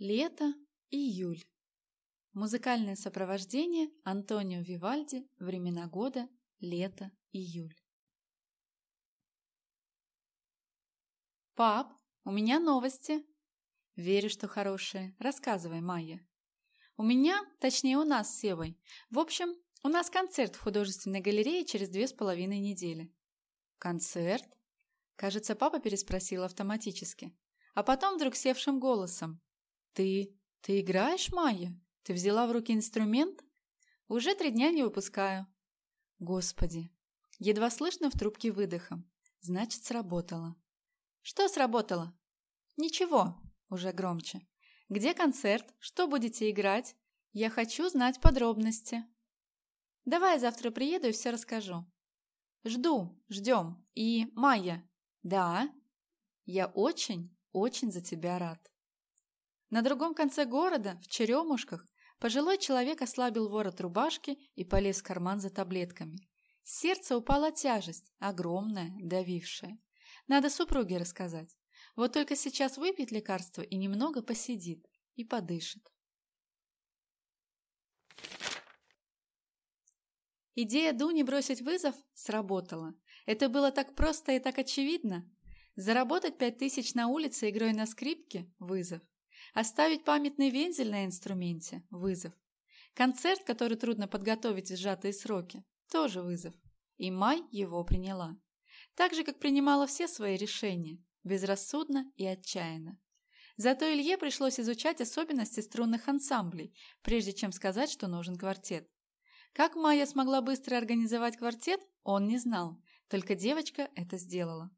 Лето, июль. Музыкальное сопровождение Антонио Вивальди, времена года, лето, июль. «Пап, у меня новости!» «Верю, что хорошие. Рассказывай, Майя». «У меня, точнее у нас с Севой. В общем, у нас концерт в художественной галерее через две с половиной недели». «Концерт?» Кажется, папа переспросил автоматически. А потом вдруг севшим голосом. «Ты... ты играешь, Майя? Ты взяла в руки инструмент?» «Уже три дня не выпускаю». «Господи!» Едва слышно в трубке выдохом. «Значит, сработало». «Что сработало?» «Ничего», уже громче. «Где концерт? Что будете играть? Я хочу знать подробности». «Давай я завтра приеду и все расскажу». «Жду, ждем. И, Майя». «Да?» «Я очень, очень за тебя рад». На другом конце города, в Черемушках, пожилой человек ослабил ворот рубашки и полез в карман за таблетками. С сердца упала тяжесть, огромная, давившая. Надо супруге рассказать. Вот только сейчас выпьет лекарство и немного посидит, и подышит. Идея Дуни бросить вызов сработала. Это было так просто и так очевидно. Заработать пять тысяч на улице игрой на скрипке – вызов. Оставить памятный вензель на инструменте – вызов. Концерт, который трудно подготовить в сжатые сроки – тоже вызов. И Май его приняла. Так же, как принимала все свои решения, безрассудно и отчаянно. Зато Илье пришлось изучать особенности струнных ансамблей, прежде чем сказать, что нужен квартет. Как Майя смогла быстро организовать квартет, он не знал, только девочка это сделала.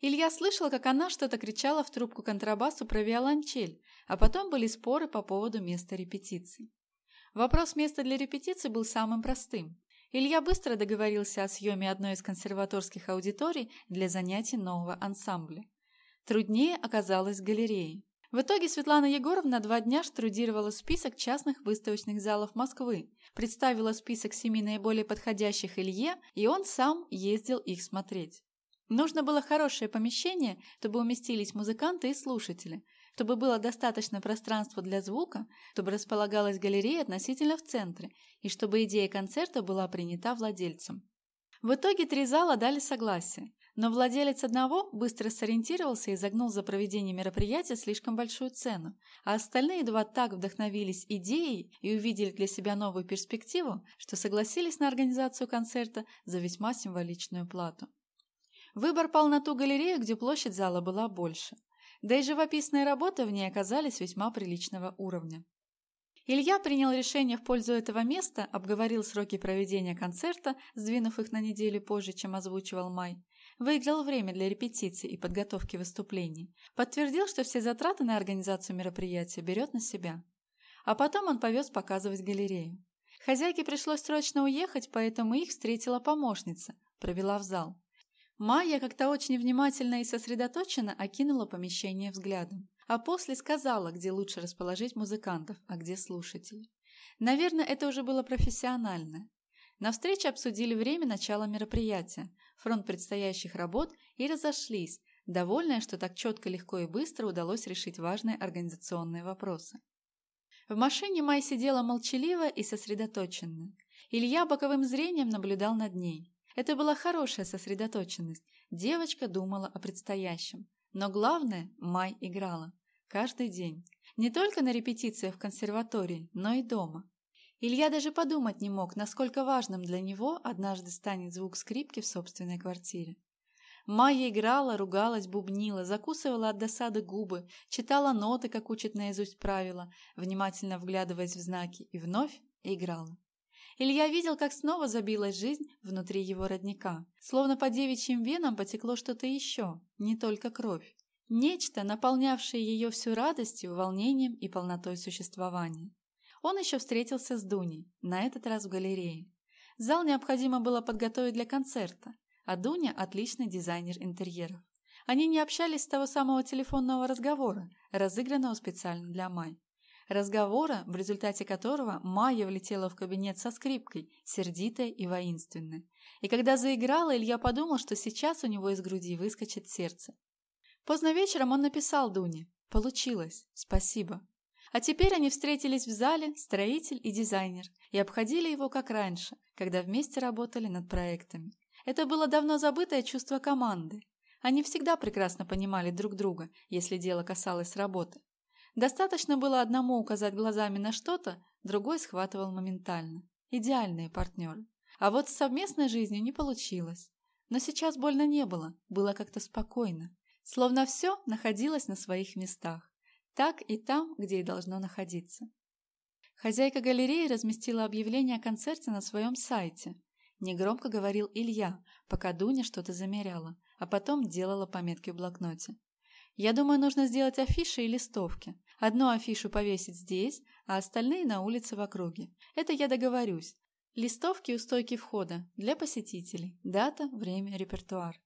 Илья слышал, как она что-то кричала в трубку контрабасу про виолончель, а потом были споры по поводу места репетиций. Вопрос места для репетиции был самым простым. Илья быстро договорился о съеме одной из консерваторских аудиторий для занятий нового ансамбля. Труднее оказалось галереей. В итоге Светлана Егоровна два дня штрудировала список частных выставочных залов Москвы, представила список семи наиболее подходящих Илье, и он сам ездил их смотреть. Нужно было хорошее помещение, чтобы уместились музыканты и слушатели, чтобы было достаточно пространства для звука, чтобы располагалась галерея относительно в центре и чтобы идея концерта была принята владельцем. В итоге три зала дали согласие, но владелец одного быстро сориентировался и загнул за проведение мероприятия слишком большую цену, а остальные два так вдохновились идеей и увидели для себя новую перспективу, что согласились на организацию концерта за весьма символичную плату. Выбор пал на ту галерею, где площадь зала была больше. Да и живописные работы в ней оказались весьма приличного уровня. Илья принял решение в пользу этого места, обговорил сроки проведения концерта, сдвинув их на неделю позже, чем озвучивал Май. Выиграл время для репетиций и подготовки выступлений. Подтвердил, что все затраты на организацию мероприятия берет на себя. А потом он повез показывать галерею. Хозяйке пришлось срочно уехать, поэтому их встретила помощница, провела в зал. Майя как-то очень внимательно и сосредоточенно окинула помещение взглядом, а после сказала, где лучше расположить музыкантов, а где слушателей. Наверное, это уже было профессионально. На встрече обсудили время начала мероприятия, фронт предстоящих работ и разошлись, довольные, что так четко, легко и быстро удалось решить важные организационные вопросы. В машине Май сидела молчаливо и сосредоточенно. Илья боковым зрением наблюдал над ней. Это была хорошая сосредоточенность. Девочка думала о предстоящем. Но главное, Май играла. Каждый день. Не только на репетициях в консерватории, но и дома. Илья даже подумать не мог, насколько важным для него однажды станет звук скрипки в собственной квартире. Майя играла, ругалась, бубнила, закусывала от досады губы, читала ноты, как учит наизусть правила, внимательно вглядываясь в знаки, и вновь играла. Илья видел, как снова забилась жизнь внутри его родника. Словно по девичьим венам потекло что-то еще, не только кровь. Нечто, наполнявшее ее всю радостью, волнением и полнотой существования. Он еще встретился с Дуней, на этот раз в галерее. Зал необходимо было подготовить для концерта, а Дуня – отличный дизайнер интерьеров. Они не общались с того самого телефонного разговора, разыгранного специально для Май разговора, в результате которого Майя влетела в кабинет со скрипкой, сердитая и воинственная. И когда заиграла, Илья подумал, что сейчас у него из груди выскочит сердце. Поздно вечером он написал Дуне. Получилось. Спасибо. А теперь они встретились в зале, строитель и дизайнер, и обходили его как раньше, когда вместе работали над проектами. Это было давно забытое чувство команды. Они всегда прекрасно понимали друг друга, если дело касалось работы. Достаточно было одному указать глазами на что-то, другой схватывал моментально. Идеальные партнеры. А вот с совместной жизнью не получилось. Но сейчас больно не было, было как-то спокойно. Словно все находилось на своих местах. Так и там, где и должно находиться. Хозяйка галереи разместила объявление о концерте на своем сайте. Негромко говорил Илья, пока Дуня что-то замеряла, а потом делала пометки в блокноте. «Я думаю, нужно сделать афиши и листовки. Одну афишу повесить здесь, а остальные на улице в округе. Это я договорюсь. Листовки у стойки входа для посетителей. Дата, время, репертуар».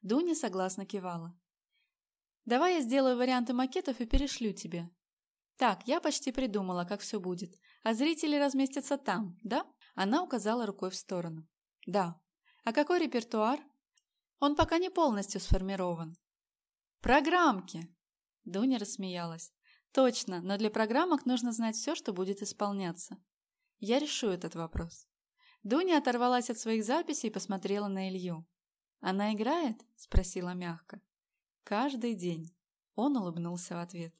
Дуня согласно кивала. «Давай я сделаю варианты макетов и перешлю тебе. Так, я почти придумала, как все будет. А зрители разместятся там, да?» Она указала рукой в сторону. «Да. А какой репертуар?» «Он пока не полностью сформирован». «Программки!» Дуня рассмеялась. «Точно, но для программок нужно знать все, что будет исполняться. Я решу этот вопрос». Дуня оторвалась от своих записей и посмотрела на Илью. «Она играет?» – спросила мягко. «Каждый день». Он улыбнулся в ответ.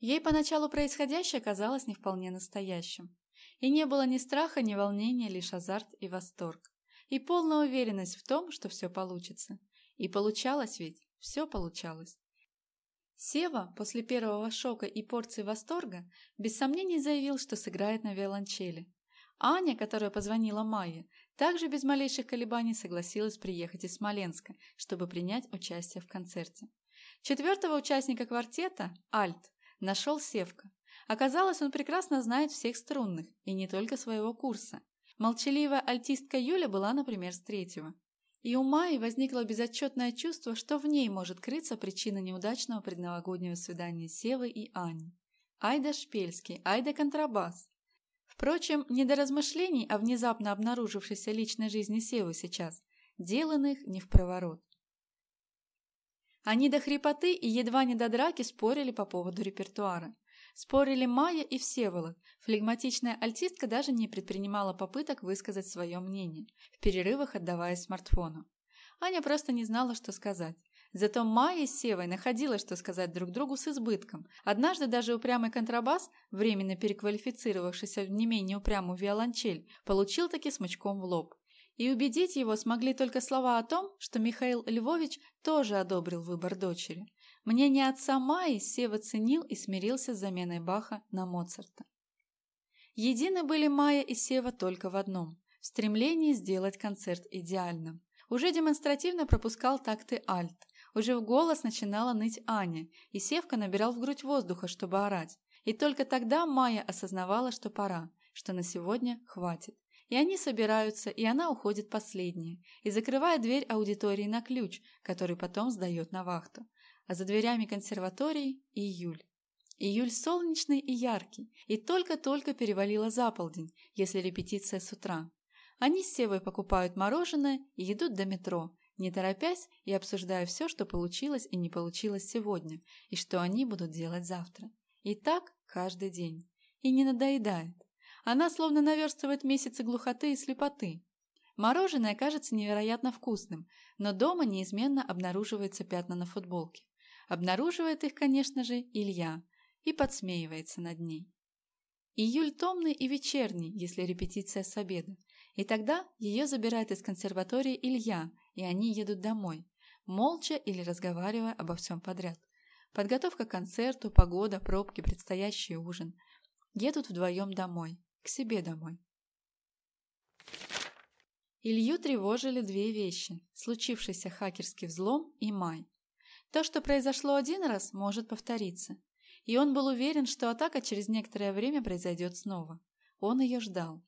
Ей поначалу происходящее казалось не вполне настоящим. И не было ни страха, ни волнения, лишь азарт и восторг. И полная уверенность в том, что все получится. И получалось ведь, все получалось. Сева после первого шока и порции восторга без сомнений заявил, что сыграет на виолончели. Аня, которая позвонила Майе, также без малейших колебаний согласилась приехать из Смоленска, чтобы принять участие в концерте. Четвертого участника квартета, Альт, нашел Севка. Оказалось, он прекрасно знает всех струнных, и не только своего курса. Молчаливая альтистка Юля была, например, с третьего. И у Майи возникло безотчетное чувство, что в ней может крыться причина неудачного предновогоднего свидания Севы и Ани. Айда Шпельский, Айда Контрабас. Впрочем, не до размышлений о внезапно обнаружившейся личной жизни Севы сейчас, деланных не в проворот. Они до хрипоты и едва не до драки спорили по поводу репертуара. Спорили Майя и Всеволод. Флегматичная альтистка даже не предпринимала попыток высказать свое мнение, в перерывах отдавая смартфону. Аня просто не знала, что сказать. Зато Майя с Севой находила, что сказать друг другу с избытком. Однажды даже упрямый контрабас, временно переквалифицировавшийся в не менее упрямую виолончель, получил таки смычком в лоб. И убедить его смогли только слова о том, что Михаил Львович тоже одобрил выбор дочери. Мнение отца Майи Сева ценил и смирился с заменой Баха на Моцарта. Едины были Майя и Сева только в одном – в стремлении сделать концерт идеальным. Уже демонстративно пропускал такты альт, уже в голос начинала ныть Аня, и Севка набирал в грудь воздуха, чтобы орать. И только тогда Майя осознавала, что пора, что на сегодня хватит. И они собираются, и она уходит последняя, и закрывает дверь аудитории на ключ, который потом сдает на вахту. А за дверями консерватории – июль. Июль солнечный и яркий, и только-только перевалило за полдень, если репетиция с утра. Они с Севой покупают мороженое и идут до метро, не торопясь и обсуждая все, что получилось и не получилось сегодня, и что они будут делать завтра. И так каждый день. И не надоедает. Она словно наверстывает месяцы глухоты и слепоты. Мороженое кажется невероятно вкусным, но дома неизменно обнаруживаются пятна на футболке. Обнаруживает их, конечно же, Илья и подсмеивается над ней. Июль томный и вечерний, если репетиция с обеда. И тогда ее забирает из консерватории Илья, и они едут домой, молча или разговаривая обо всем подряд. Подготовка к концерту, погода, пробки, предстоящий ужин. Едут вдвоем домой к себе домой. Илью тревожили две вещи – случившийся хакерский взлом и май. То, что произошло один раз, может повториться. И он был уверен, что атака через некоторое время произойдет снова. Он ее ждал.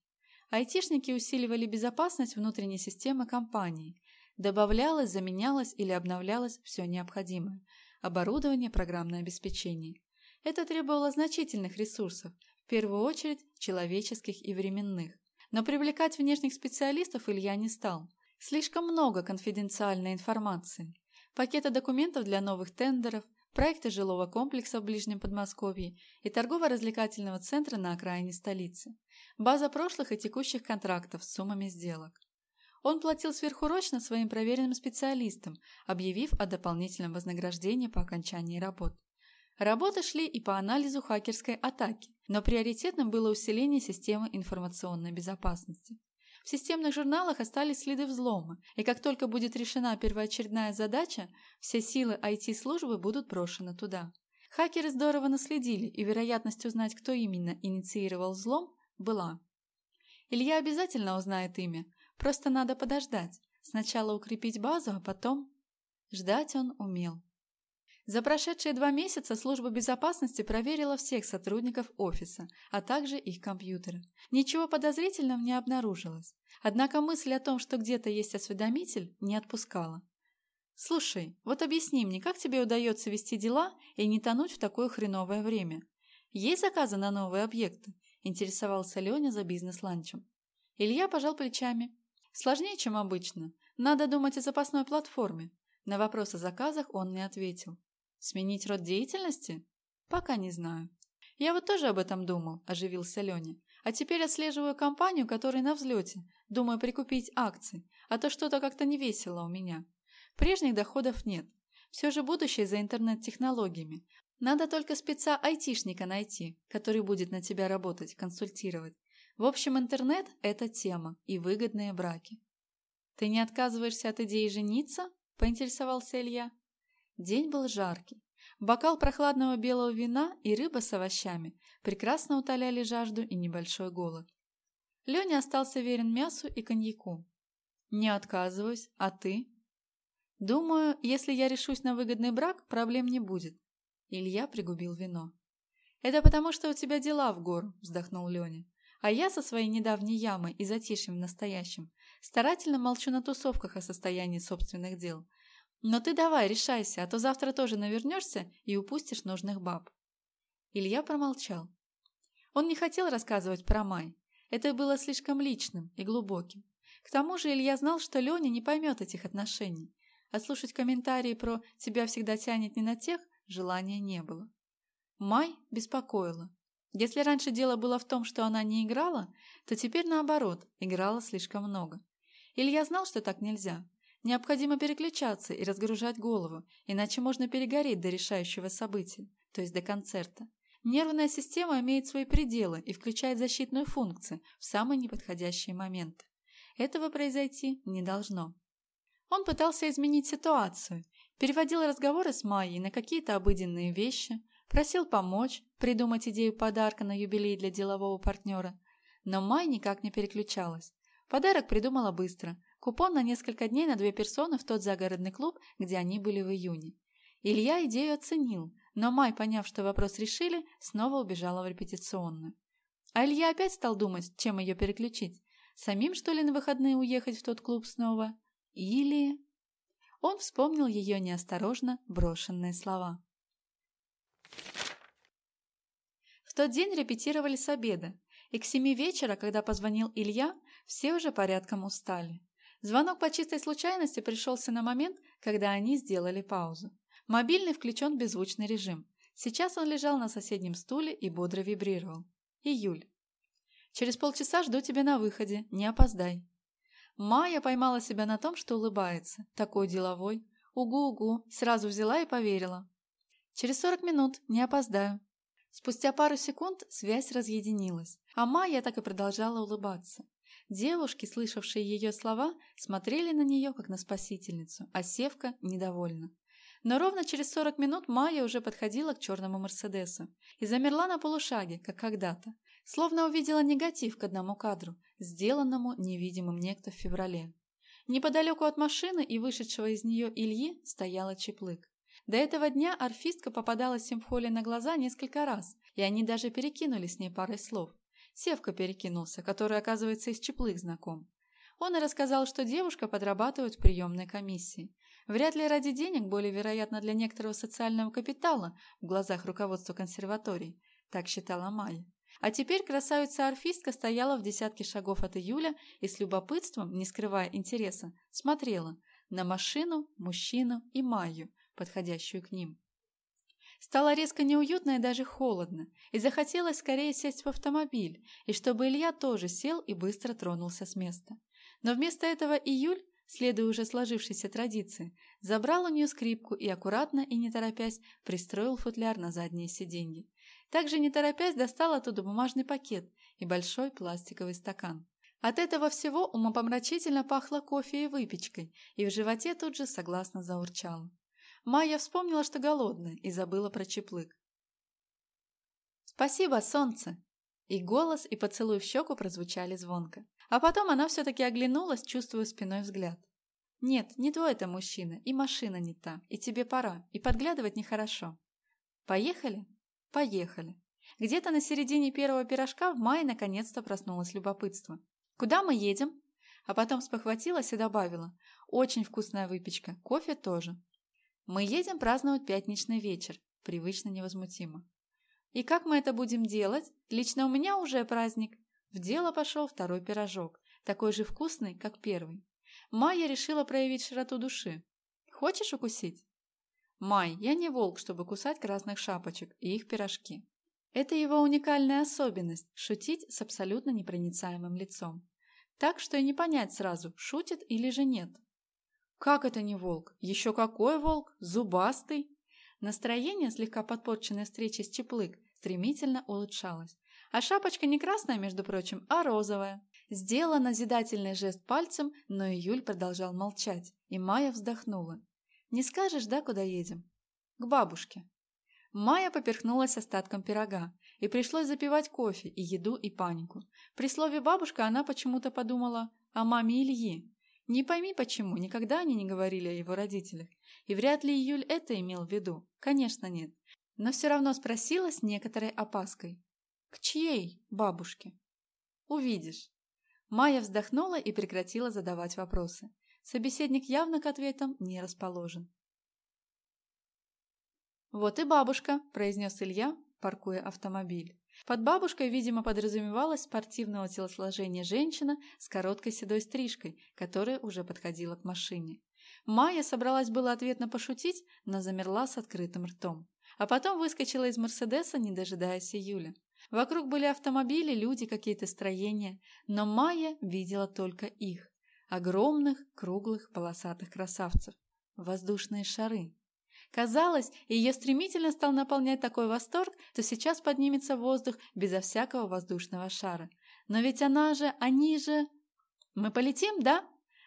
Айтишники усиливали безопасность внутренней системы компании. Добавлялось, заменялось или обновлялось все необходимое. Оборудование, программное обеспечение. Это требовало значительных ресурсов, в первую очередь человеческих и временных. Но привлекать внешних специалистов Илья не стал. Слишком много конфиденциальной информации. Пакеты документов для новых тендеров, проекты жилого комплекса в Ближнем Подмосковье и торгово-развлекательного центра на окраине столицы. База прошлых и текущих контрактов с суммами сделок. Он платил сверхурочно своим проверенным специалистам, объявив о дополнительном вознаграждении по окончании работ. Работы шли и по анализу хакерской атаки, но приоритетным было усиление системы информационной безопасности. В системных журналах остались следы взлома, и как только будет решена первоочередная задача, все силы IT-службы будут брошены туда. Хакеры здорово наследили, и вероятность узнать, кто именно инициировал взлом, была. Илья обязательно узнает имя, просто надо подождать. Сначала укрепить базу, а потом... Ждать он умел. За прошедшие два месяца служба безопасности проверила всех сотрудников офиса, а также их компьютеры. Ничего подозрительного не обнаружилось. Однако мысль о том, что где-то есть осведомитель, не отпускала. «Слушай, вот объясни мне, как тебе удается вести дела и не тонуть в такое хреновое время? Есть заказы на новые объекты?» – интересовался Леня за бизнес-ланчем. Илья пожал плечами. «Сложнее, чем обычно. Надо думать о запасной платформе». На вопрос о заказах он не ответил. Сменить род деятельности? Пока не знаю. Я вот тоже об этом думал, оживился Леня. А теперь отслеживаю компанию, которая на взлете. Думаю прикупить акции, а то что-то как-то не весело у меня. Прежних доходов нет. Все же будущее за интернет-технологиями. Надо только спеца-айтишника найти, который будет на тебя работать, консультировать. В общем, интернет – это тема и выгодные браки. «Ты не отказываешься от идеи жениться?» – поинтересовался Илья. День был жаркий. Бокал прохладного белого вина и рыба с овощами прекрасно утоляли жажду и небольшой голод. Леня остался верен мясу и коньяку. «Не отказываюсь, а ты?» «Думаю, если я решусь на выгодный брак, проблем не будет». Илья пригубил вино. «Это потому, что у тебя дела в гору», – вздохнул Леня. «А я со своей недавней ямой и затишьем в настоящем старательно молчу на тусовках о состоянии собственных дел, но ты давай, решайся, а то завтра тоже навернешься и упустишь нужных баб. Илья промолчал. Он не хотел рассказывать про Май. Это было слишком личным и глубоким. К тому же Илья знал, что Леня не поймет этих отношений, а слушать комментарии про «тебя всегда тянет не на тех» желания не было. Май беспокоила. Если раньше дело было в том, что она не играла, то теперь наоборот, играла слишком много. Илья знал, что так нельзя, Необходимо переключаться и разгружать голову, иначе можно перегореть до решающего события, то есть до концерта. Нервная система имеет свои пределы и включает защитную функцию в самые неподходящие моменты. Этого произойти не должно. Он пытался изменить ситуацию, переводил разговоры с Майей на какие-то обыденные вещи, просил помочь, придумать идею подарка на юбилей для делового партнера. Но Май никак не переключалась. Подарок придумала быстро, Купон на несколько дней на две персоны в тот загородный клуб, где они были в июне. Илья идею оценил, но Май, поняв, что вопрос решили, снова убежала в репетиционную. А Илья опять стал думать, чем ее переключить. Самим, что ли, на выходные уехать в тот клуб снова? Или... Он вспомнил ее неосторожно брошенные слова. В тот день репетировали с обеда, и к семи вечера, когда позвонил Илья, все уже порядком устали. Звонок по чистой случайности пришелся на момент, когда они сделали паузу. Мобильный включен в беззвучный режим. Сейчас он лежал на соседнем стуле и бодро вибрировал. Июль. Через полчаса жду тебя на выходе, не опоздай. Майя поймала себя на том, что улыбается. Такой деловой. Угу-угу, сразу взяла и поверила. Через сорок минут, не опоздаю. Спустя пару секунд связь разъединилась, а Майя так и продолжала улыбаться. Девушки, слышавшие ее слова, смотрели на нее, как на спасительницу, а Севка недовольна. Но ровно через 40 минут Майя уже подходила к черному Мерседесу и замерла на полушаге, как когда-то, словно увидела негатив к одному кадру, сделанному невидимым некто в феврале. Неподалеку от машины и вышедшего из нее Ильи стояла Чеплык. До этого дня арфистка попадалась им на глаза несколько раз, и они даже перекинули с ней парой слов. Севка перекинулся, который, оказывается, из Чеплых знаком. Он и рассказал, что девушка подрабатывает в приемной комиссии. Вряд ли ради денег, более вероятно для некоторого социального капитала в глазах руководства консерваторий, так считала Майя. А теперь красавица-орфистка стояла в десятке шагов от Июля и с любопытством, не скрывая интереса, смотрела на машину, мужчину и Майю, подходящую к ним. Стало резко неуютно и даже холодно, и захотелось скорее сесть в автомобиль, и чтобы Илья тоже сел и быстро тронулся с места. Но вместо этого Июль, следуя уже сложившейся традиции, забрал у нее скрипку и аккуратно и не торопясь пристроил футляр на заднее сиденье. Также не торопясь достал оттуда бумажный пакет и большой пластиковый стакан. От этого всего умопомрачительно пахло кофе и выпечкой, и в животе тут же согласно заурчало. Майя вспомнила, что голодная, и забыла про чеплык. «Спасибо, солнце!» И голос, и поцелуй в щеку прозвучали звонко. А потом она все-таки оглянулась, чувствуя спиной взгляд. «Нет, не твой это мужчина, и машина не та, и тебе пора, и подглядывать нехорошо. Поехали?» «Поехали». Где-то на середине первого пирожка в мае наконец-то проснулось любопытство. «Куда мы едем?» А потом спохватилась и добавила. «Очень вкусная выпечка, кофе тоже. Мы едем праздновать пятничный вечер, привычно невозмутимо. И как мы это будем делать? Лично у меня уже праздник. В дело пошел второй пирожок, такой же вкусный, как первый. Майя решила проявить широту души. Хочешь укусить? Май, я не волк, чтобы кусать красных шапочек и их пирожки. Это его уникальная особенность – шутить с абсолютно непроницаемым лицом. Так что и не понять сразу, шутит или же нет. Как это не волк? Еще какой волк? Зубастый? Настроение, слегка подпорченное встречей с Чеплык, стремительно улучшалось. А шапочка не красная, между прочим, а розовая. Сделала назидательный жест пальцем, но Июль продолжал молчать, и Майя вздохнула. «Не скажешь, да, куда едем?» «К бабушке». Майя поперхнулась остатком пирога, и пришлось запивать кофе и еду и панику. При слове «бабушка» она почему-то подумала о маме Ильи, не пойми почему, никогда они не говорили о его родителях. И вряд ли Июль это имел в виду. Конечно, нет. Но все равно спросила с некоторой опаской. «К чьей бабушке?» «Увидишь». Майя вздохнула и прекратила задавать вопросы. Собеседник явно к ответам не расположен. «Вот и бабушка», – произнес Илья, паркуя автомобиль. Под бабушкой, видимо, подразумевалась спортивного телосложения женщина с короткой седой стрижкой, которая уже подходила к машине. Майя собралась было ответно пошутить, но замерла с открытым ртом. А потом выскочила из Мерседеса, не дожидаясь Юля. Вокруг были автомобили, люди, какие-то строения, но Майя видела только их. Огромных, круглых, полосатых красавцев. Воздушные шары. Казалось, ее стремительно стал наполнять такой восторг, что сейчас поднимется воздух безо всякого воздушного шара. Но ведь она же, они же... «Мы полетим, да?»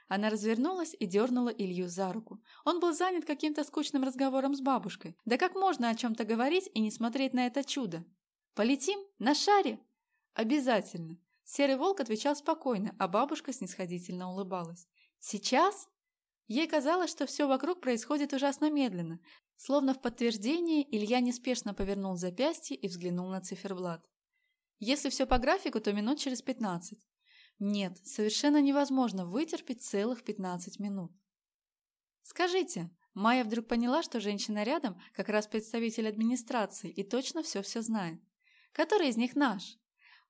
Она развернулась и дернула Илью за руку. Он был занят каким-то скучным разговором с бабушкой. Да как можно о чем-то говорить и не смотреть на это чудо? «Полетим? На шаре?» «Обязательно!» Серый волк отвечал спокойно, а бабушка снисходительно улыбалась. «Сейчас?» Ей казалось, что все вокруг происходит ужасно медленно. Словно в подтверждение, Илья неспешно повернул запястье и взглянул на циферблат. Если все по графику, то минут через пятнадцать. Нет, совершенно невозможно вытерпеть целых пятнадцать минут. Скажите, Майя вдруг поняла, что женщина рядом как раз представитель администрации и точно все-все знает. Который из них наш?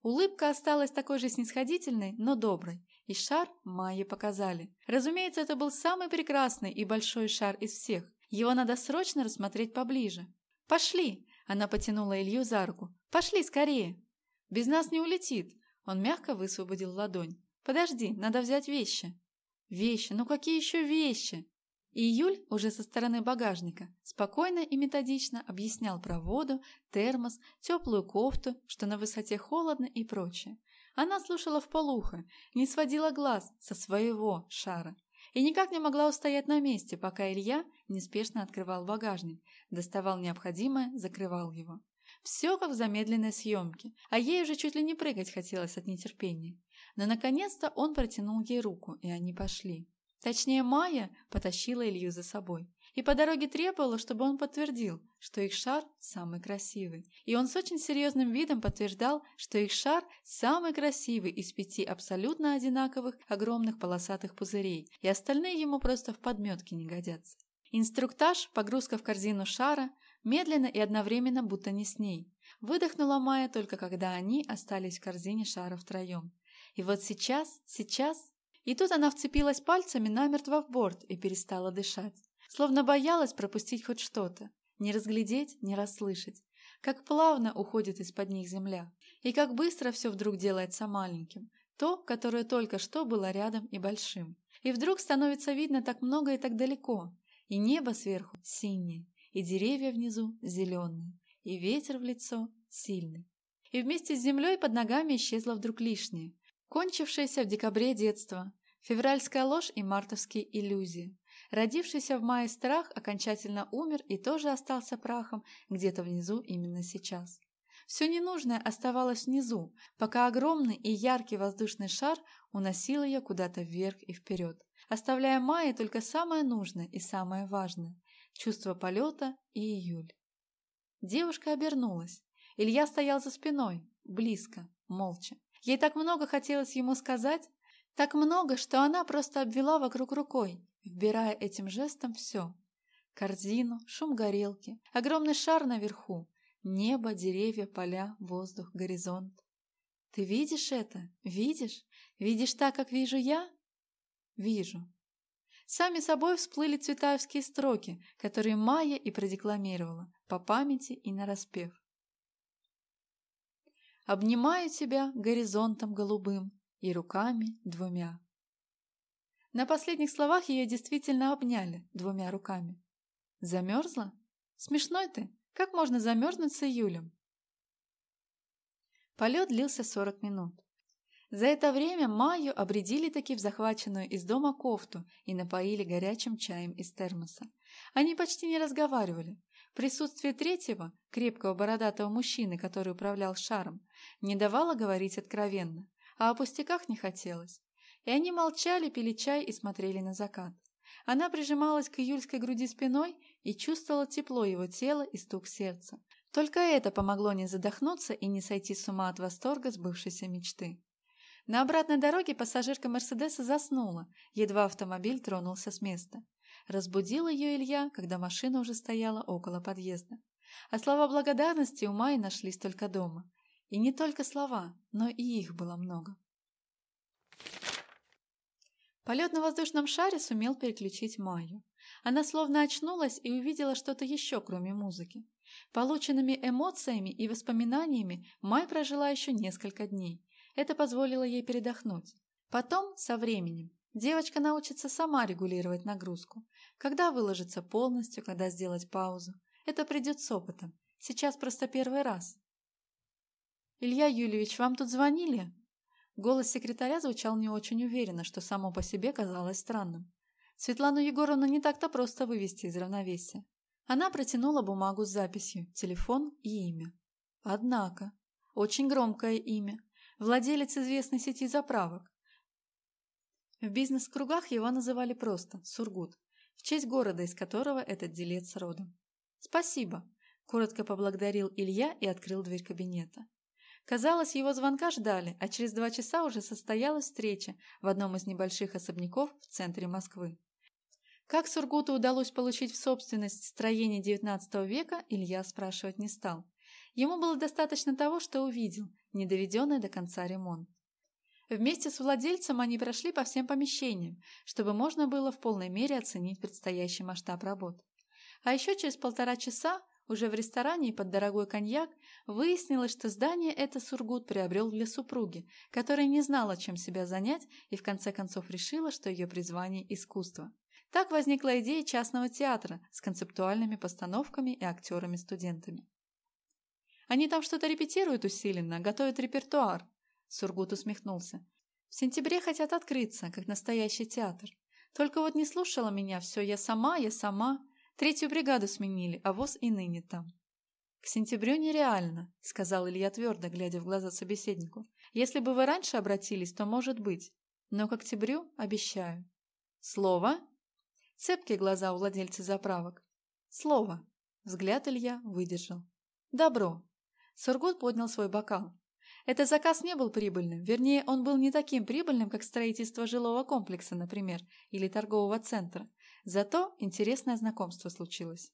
Улыбка осталась такой же снисходительной, но доброй, и шар Майе показали. Разумеется, это был самый прекрасный и большой шар из всех. Его надо срочно рассмотреть поближе. «Пошли!» – она потянула Илью за руку. «Пошли скорее!» «Без нас не улетит!» Он мягко высвободил ладонь. «Подожди, надо взять вещи». «Вещи? Ну какие еще вещи?» И Июль уже со стороны багажника спокойно и методично объяснял про воду, термос, теплую кофту, что на высоте холодно и прочее. Она слушала в полухо, не сводила глаз со своего шара и никак не могла устоять на месте, пока Илья неспешно открывал багажник, доставал необходимое, закрывал его. Все как в замедленной съемке, а ей уже чуть ли не прыгать хотелось от нетерпения. Но наконец-то он протянул ей руку, и они пошли. Точнее, Майя потащила Илью за собой и по дороге требовала, чтобы он подтвердил, что их шар самый красивый. И он с очень серьезным видом подтверждал, что их шар самый красивый из пяти абсолютно одинаковых огромных полосатых пузырей, и остальные ему просто в подметке не годятся. Инструктаж, погрузка в корзину шара, Медленно и одновременно, будто не с ней. Выдохнула Майя только когда они остались в корзине шара втроем. И вот сейчас, сейчас... И тут она вцепилась пальцами намертво в борт и перестала дышать. Словно боялась пропустить хоть что-то. Не разглядеть, не расслышать. Как плавно уходит из-под них земля. И как быстро все вдруг делается маленьким. То, которое только что было рядом и большим. И вдруг становится видно так много и так далеко. И небо сверху синее, и деревья внизу зеленые, и ветер в лицо сильный. И вместе с землей под ногами исчезло вдруг лишнее. Кончившееся в декабре детство, февральская ложь и мартовские иллюзии. Родившийся в мае страх окончательно умер и тоже остался прахом где-то внизу именно сейчас. Все ненужное оставалось внизу, пока огромный и яркий воздушный шар уносил ее куда-то вверх и вперед, оставляя Майе только самое нужное и самое важное – чувство полета и июль. Девушка обернулась. Илья стоял за спиной, близко, молча. Ей так много хотелось ему сказать, так много, что она просто обвела вокруг рукой, вбирая этим жестом все. Корзину, шум горелки, огромный шар наверху, небо, деревья, поля, воздух, горизонт. Ты видишь это? Видишь? Видишь так, как вижу я? Вижу. Сами собой всплыли цветаевские строки, которые Майя и продекламировала, по памяти и нараспев. Обнимаю тебя горизонтом голубым и руками двумя. На последних словах ее действительно обняли двумя руками. Замерзла? Смешной ты? Как можно замерзнуть с июлем? Полет длился 40 минут. За это время Майю обредили таки в захваченную из дома кофту и напоили горячим чаем из термоса. Они почти не разговаривали. Присутствие третьего, крепкого бородатого мужчины, который управлял шаром, не давало говорить откровенно, а о пустяках не хотелось. И они молчали, пили чай и смотрели на закат. Она прижималась к июльской груди спиной и чувствовала тепло его тела и стук сердца. Только это помогло не задохнуться и не сойти с ума от восторга сбывшейся мечты. На обратной дороге пассажирка Мерседеса заснула, едва автомобиль тронулся с места. Разбудил ее Илья, когда машина уже стояла около подъезда. А слова благодарности у Майи нашлись только дома. И не только слова, но и их было много. Полет на воздушном шаре сумел переключить Майю. Она словно очнулась и увидела что-то еще, кроме музыки. Полученными эмоциями и воспоминаниями Май прожила еще несколько дней. Это позволило ей передохнуть. Потом, со временем, девочка научится сама регулировать нагрузку. Когда выложиться полностью, когда сделать паузу. Это придет с опытом. Сейчас просто первый раз. «Илья Юльевич, вам тут звонили?» Голос секретаря звучал не очень уверенно, что само по себе казалось странным. Светлану Егоровну не так-то просто вывести из равновесия. Она протянула бумагу с записью, телефон и имя. Однако, очень громкое имя, владелец известной сети заправок. В бизнес-кругах его называли просто Сургут, в честь города, из которого этот делец родом. «Спасибо», – коротко поблагодарил Илья и открыл дверь кабинета. Казалось, его звонка ждали, а через два часа уже состоялась встреча в одном из небольших особняков в центре Москвы. Как Сургуту удалось получить в собственность строение XIX века, Илья спрашивать не стал. Ему было достаточно того, что увидел, не доведенный до конца ремонт. Вместе с владельцем они прошли по всем помещениям, чтобы можно было в полной мере оценить предстоящий масштаб работ. А еще через полтора часа уже в ресторане и под дорогой коньяк выяснилось, что здание это Сургут приобрел для супруги, которая не знала, чем себя занять и в конце концов решила, что ее призвание – искусство. Так возникла идея частного театра с концептуальными постановками и актерами-студентами. «Они там что-то репетируют усиленно, готовят репертуар», – Сургут усмехнулся. «В сентябре хотят открыться, как настоящий театр. Только вот не слушала меня все, я сама, я сама. Третью бригаду сменили, а воз и ныне там. «К сентябрю нереально», — сказал Илья твердо, глядя в глаза собеседнику. «Если бы вы раньше обратились, то может быть. Но к октябрю обещаю». «Слово?» Цепкие глаза у владельца заправок. «Слово». Взгляд Илья выдержал. «Добро». Сургут поднял свой бокал. Этот заказ не был прибыльным, вернее, он был не таким прибыльным, как строительство жилого комплекса, например, или торгового центра. Зато интересное знакомство случилось.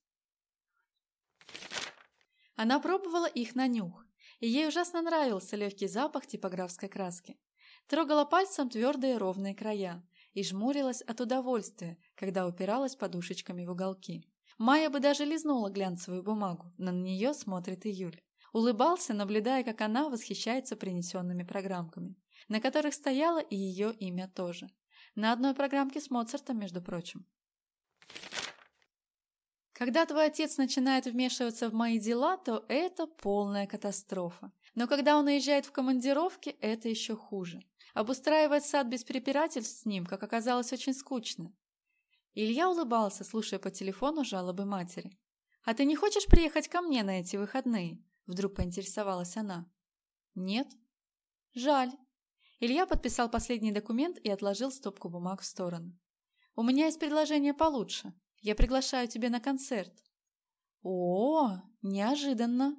Она пробовала их на нюх, и ей ужасно нравился легкий запах типографской краски. Трогала пальцем твердые ровные края и жмурилась от удовольствия, когда упиралась подушечками в уголки. Майя бы даже лизнула глянцевую бумагу, но на нее смотрит Июль. Улыбался, наблюдая, как она восхищается принесенными программками, на которых стояло и ее имя тоже. На одной программке с Моцартом, между прочим. Когда твой отец начинает вмешиваться в мои дела, то это полная катастрофа. Но когда он уезжает в командировки, это еще хуже. Обустраивать сад без препирательств с ним, как оказалось, очень скучно. Илья улыбался, слушая по телефону жалобы матери. «А ты не хочешь приехать ко мне на эти выходные?» Вдруг поинтересовалась она. «Нет». «Жаль». Илья подписал последний документ и отложил стопку бумаг в сторону. «У меня есть предложение получше. Я приглашаю тебя на концерт». «О, неожиданно!»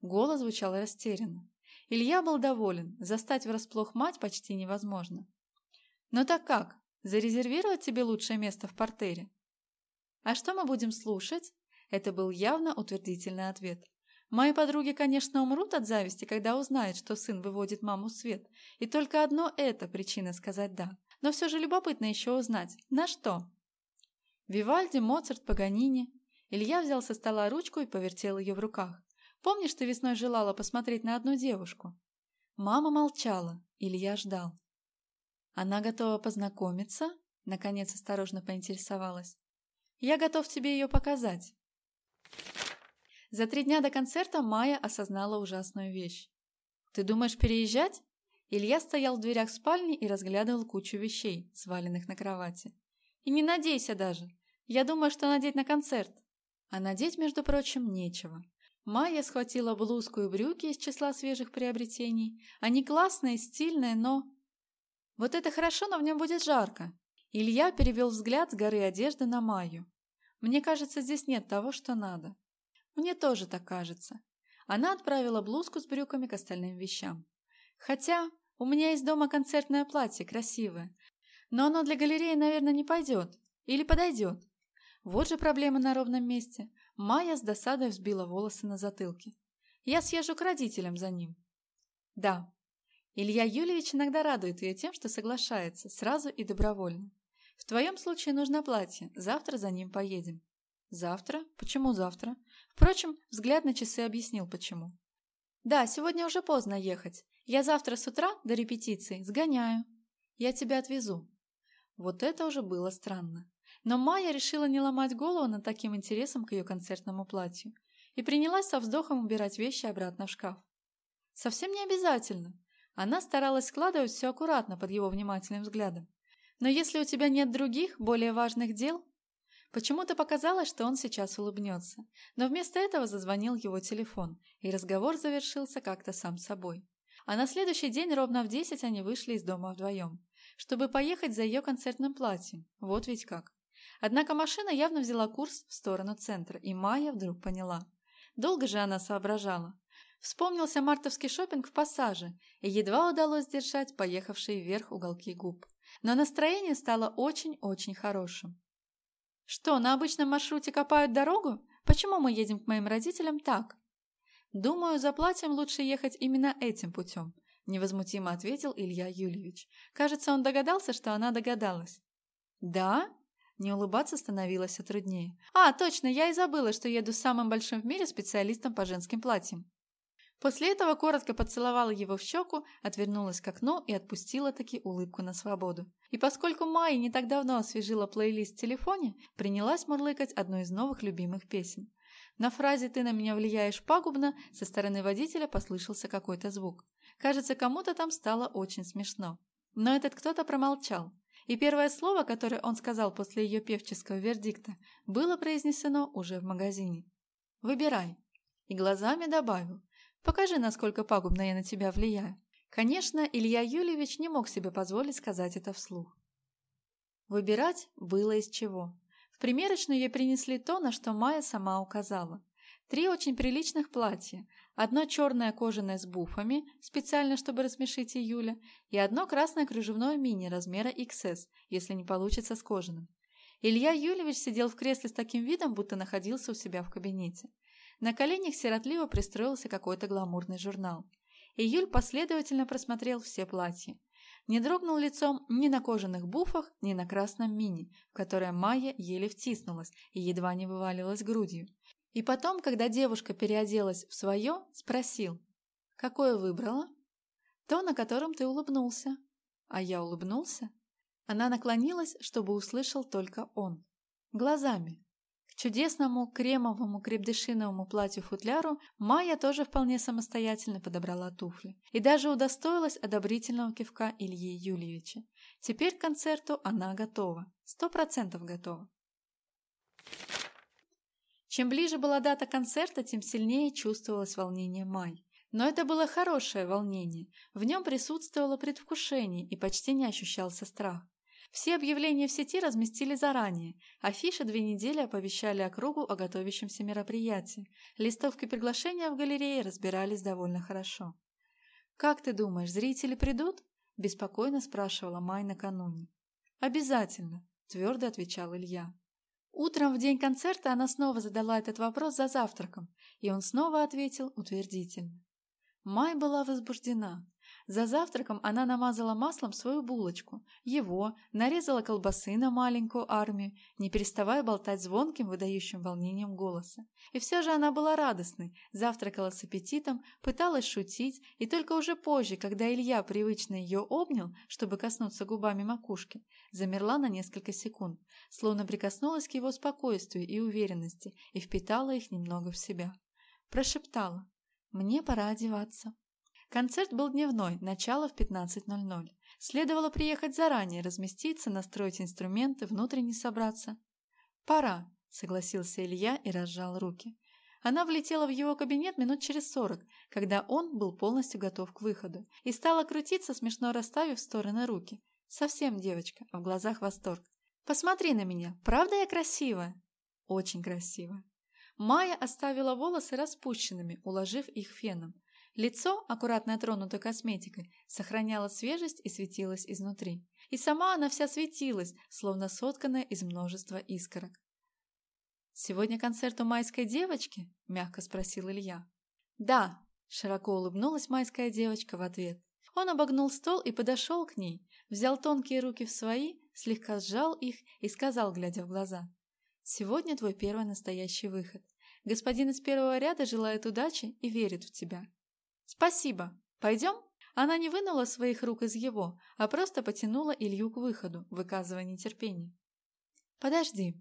Голос звучал растерянно. Илья был доволен, застать врасплох мать почти невозможно. «Ну так как, зарезервировать тебе лучшее место в портере?» «А что мы будем слушать?» Это был явно утвердительный ответ. Мои подруги, конечно, умрут от зависти, когда узнают, что сын выводит маму в свет. И только одно это причина сказать «да». Но все же любопытно еще узнать, на что. Вивальди, Моцарт, Паганини. Илья взял со стола ручку и повертел ее в руках. «Помнишь, ты весной желала посмотреть на одну девушку?» Мама молчала, Илья ждал. «Она готова познакомиться?» Наконец осторожно поинтересовалась. «Я готов тебе ее показать». За три дня до концерта Майя осознала ужасную вещь. «Ты думаешь переезжать?» Илья стоял в дверях спальни и разглядывал кучу вещей, сваленных на кровати. «И не надейся даже. Я думаю, что надеть на концерт». А надеть, между прочим, нечего. Майя схватила блузку и брюки из числа свежих приобретений. Они классные, стильные, но... Вот это хорошо, но в нем будет жарко. Илья перевел взгляд с горы одежды на Майю. Мне кажется, здесь нет того, что надо. Мне тоже так кажется. Она отправила блузку с брюками к остальным вещам. Хотя у меня есть дома концертное платье, красивое. Но оно для галереи, наверное, не пойдет. Или подойдет. Вот же проблема на ровном месте. Майя с досадой взбила волосы на затылке. Я съезжу к родителям за ним. Да. Илья Юльевич иногда радует ее тем, что соглашается, сразу и добровольно. В твоем случае нужно платье, завтра за ним поедем. Завтра? Почему завтра? Впрочем, взгляд на часы объяснил, почему. «Да, сегодня уже поздно ехать. Я завтра с утра до репетиции сгоняю. Я тебя отвезу». Вот это уже было странно. Но Майя решила не ломать голову над таким интересом к ее концертному платью и принялась со вздохом убирать вещи обратно в шкаф. Совсем не обязательно. Она старалась складывать все аккуратно под его внимательным взглядом. Но если у тебя нет других, более важных дел, Почему-то показалось, что он сейчас улыбнется, но вместо этого зазвонил его телефон, и разговор завершился как-то сам собой. А на следующий день ровно в десять они вышли из дома вдвоем, чтобы поехать за ее концертным платьем, вот ведь как. Однако машина явно взяла курс в сторону центра, и Майя вдруг поняла. Долго же она соображала. Вспомнился мартовский шопинг в пассаже, и едва удалось держать поехавшие вверх уголки губ. Но настроение стало очень-очень хорошим. «Что, на обычном маршруте копают дорогу? Почему мы едем к моим родителям так?» «Думаю, за платьем лучше ехать именно этим путем», – невозмутимо ответил Илья Юльевич. Кажется, он догадался, что она догадалась. «Да?» Не улыбаться становилось все труднее. «А, точно, я и забыла, что еду с самым большим в мире специалистом по женским платьям. После этого коротко поцеловала его в щеку, отвернулась к окну и отпустила таки улыбку на свободу. И поскольку Майя не так давно освежила плейлист в телефоне, принялась мурлыкать одну из новых любимых песен. На фразе «ты на меня влияешь пагубно» со стороны водителя послышался какой-то звук. Кажется, кому-то там стало очень смешно. Но этот кто-то промолчал. И первое слово, которое он сказал после ее певческого вердикта, было произнесено уже в магазине. «Выбирай». И глазами добавил Покажи, насколько пагубно я на тебя влияю. Конечно, Илья Юльевич не мог себе позволить сказать это вслух. Выбирать было из чего. В примерочную ей принесли то, на что Майя сама указала. Три очень приличных платья, одно черное кожаное с буфами, специально чтобы рассмешить Июля, и одно красное кружевное мини размера XS, если не получится с кожаным. Илья Юльевич сидел в кресле с таким видом, будто находился у себя в кабинете. На коленях сиротливо пристроился какой-то гламурный журнал. Июль последовательно просмотрел все платья. Не дрогнул лицом ни на кожаных буфах, ни на красном мини, в которое Майя еле втиснулась и едва не вывалилась грудью. И потом, когда девушка переоделась в свое, спросил, «Какое выбрала?» «То, на котором ты улыбнулся». А я улыбнулся. Она наклонилась, чтобы услышал только он. Глазами. Чудесному кремовому крепдышиновому платью-футляру Майя тоже вполне самостоятельно подобрала туфли и даже удостоилась одобрительного кивка Ильи Юльевича. Теперь к концерту она готова, сто процентов готова. Чем ближе была дата концерта, тем сильнее чувствовалось волнение Май. Но это было хорошее волнение, в нем присутствовало предвкушение и почти не ощущался страх. Все объявления в сети разместили заранее, афиши две недели оповещали округу о готовящемся мероприятии. Листовки приглашения в галерее разбирались довольно хорошо. «Как ты думаешь, зрители придут?» – беспокойно спрашивала Май накануне. «Обязательно», – твердо отвечал Илья. Утром в день концерта она снова задала этот вопрос за завтраком, и он снова ответил утвердительно. Май была возбуждена. За завтраком она намазала маслом свою булочку, его, нарезала колбасы на маленькую армию, не переставая болтать звонким, выдающим волнением голоса. И все же она была радостной, завтракала с аппетитом, пыталась шутить, и только уже позже, когда Илья привычно ее обнял, чтобы коснуться губами макушки, замерла на несколько секунд, словно прикоснулась к его спокойствию и уверенности и впитала их немного в себя. Прошептала «Мне пора одеваться». Концерт был дневной, начало в 15.00. Следовало приехать заранее, разместиться, настроить инструменты, внутренне собраться. «Пора», — согласился Илья и разжал руки. Она влетела в его кабинет минут через сорок, когда он был полностью готов к выходу, и стала крутиться, смешно расставив стороны руки. Совсем девочка, а в глазах восторг. «Посмотри на меня, правда я красивая?» «Очень красивая». Майя оставила волосы распущенными, уложив их феном. Лицо, аккуратно тронуто косметикой, сохраняло свежесть и светилось изнутри. И сама она вся светилась, словно сотканная из множества искорок. «Сегодня концерт у майской девочки?» – мягко спросил Илья. «Да», – широко улыбнулась майская девочка в ответ. Он обогнул стол и подошел к ней, взял тонкие руки в свои, слегка сжал их и сказал, глядя в глаза. «Сегодня твой первый настоящий выход. Господин из первого ряда желает удачи и верит в тебя. «Спасибо. Пойдем?» Она не вынула своих рук из его, а просто потянула Илью к выходу, выказывая нетерпение. «Подожди».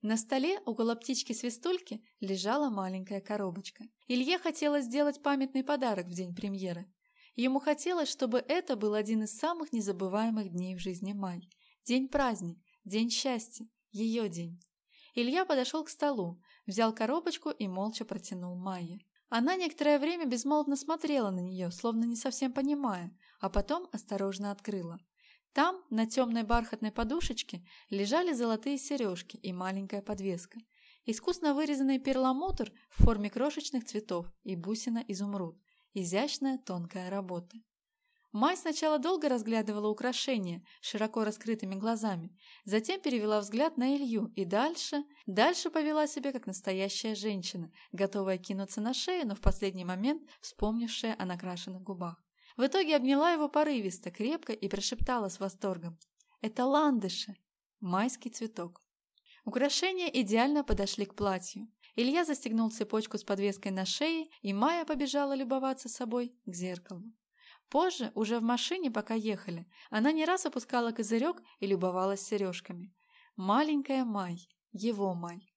На столе около птички-свистульки лежала маленькая коробочка. Илье хотелось сделать памятный подарок в день премьеры. Ему хотелось, чтобы это был один из самых незабываемых дней в жизни Май. День-праздник, день счастья, ее день. Илья подошел к столу, взял коробочку и молча протянул Майе. Она некоторое время безмолвно смотрела на нее, словно не совсем понимая, а потом осторожно открыла. Там, на темной бархатной подушечке, лежали золотые сережки и маленькая подвеска. Искусно вырезанный перламутр в форме крошечных цветов и бусина изумруд. Изящная тонкая работа. Май сначала долго разглядывала украшения широко раскрытыми глазами, затем перевела взгляд на Илью и дальше, дальше повела себя как настоящая женщина, готовая кинуться на шею, но в последний момент вспомнившая о накрашенных губах. В итоге обняла его порывисто, крепко и прошептала с восторгом. «Это ландыши! Майский цветок!» Украшения идеально подошли к платью. Илья застегнул цепочку с подвеской на шее, и Майя побежала любоваться собой к зеркалу. Позже, уже в машине, пока ехали, она не раз опускала козырек и любовалась сережками. Маленькая Май, его Май.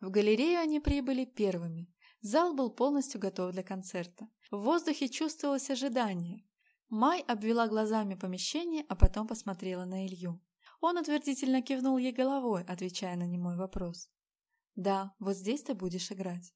В галерею они прибыли первыми. Зал был полностью готов для концерта. В воздухе чувствовалось ожидание. Май обвела глазами помещение, а потом посмотрела на Илью. Он утвердительно кивнул ей головой, отвечая на немой вопрос. «Да, вот здесь ты будешь играть».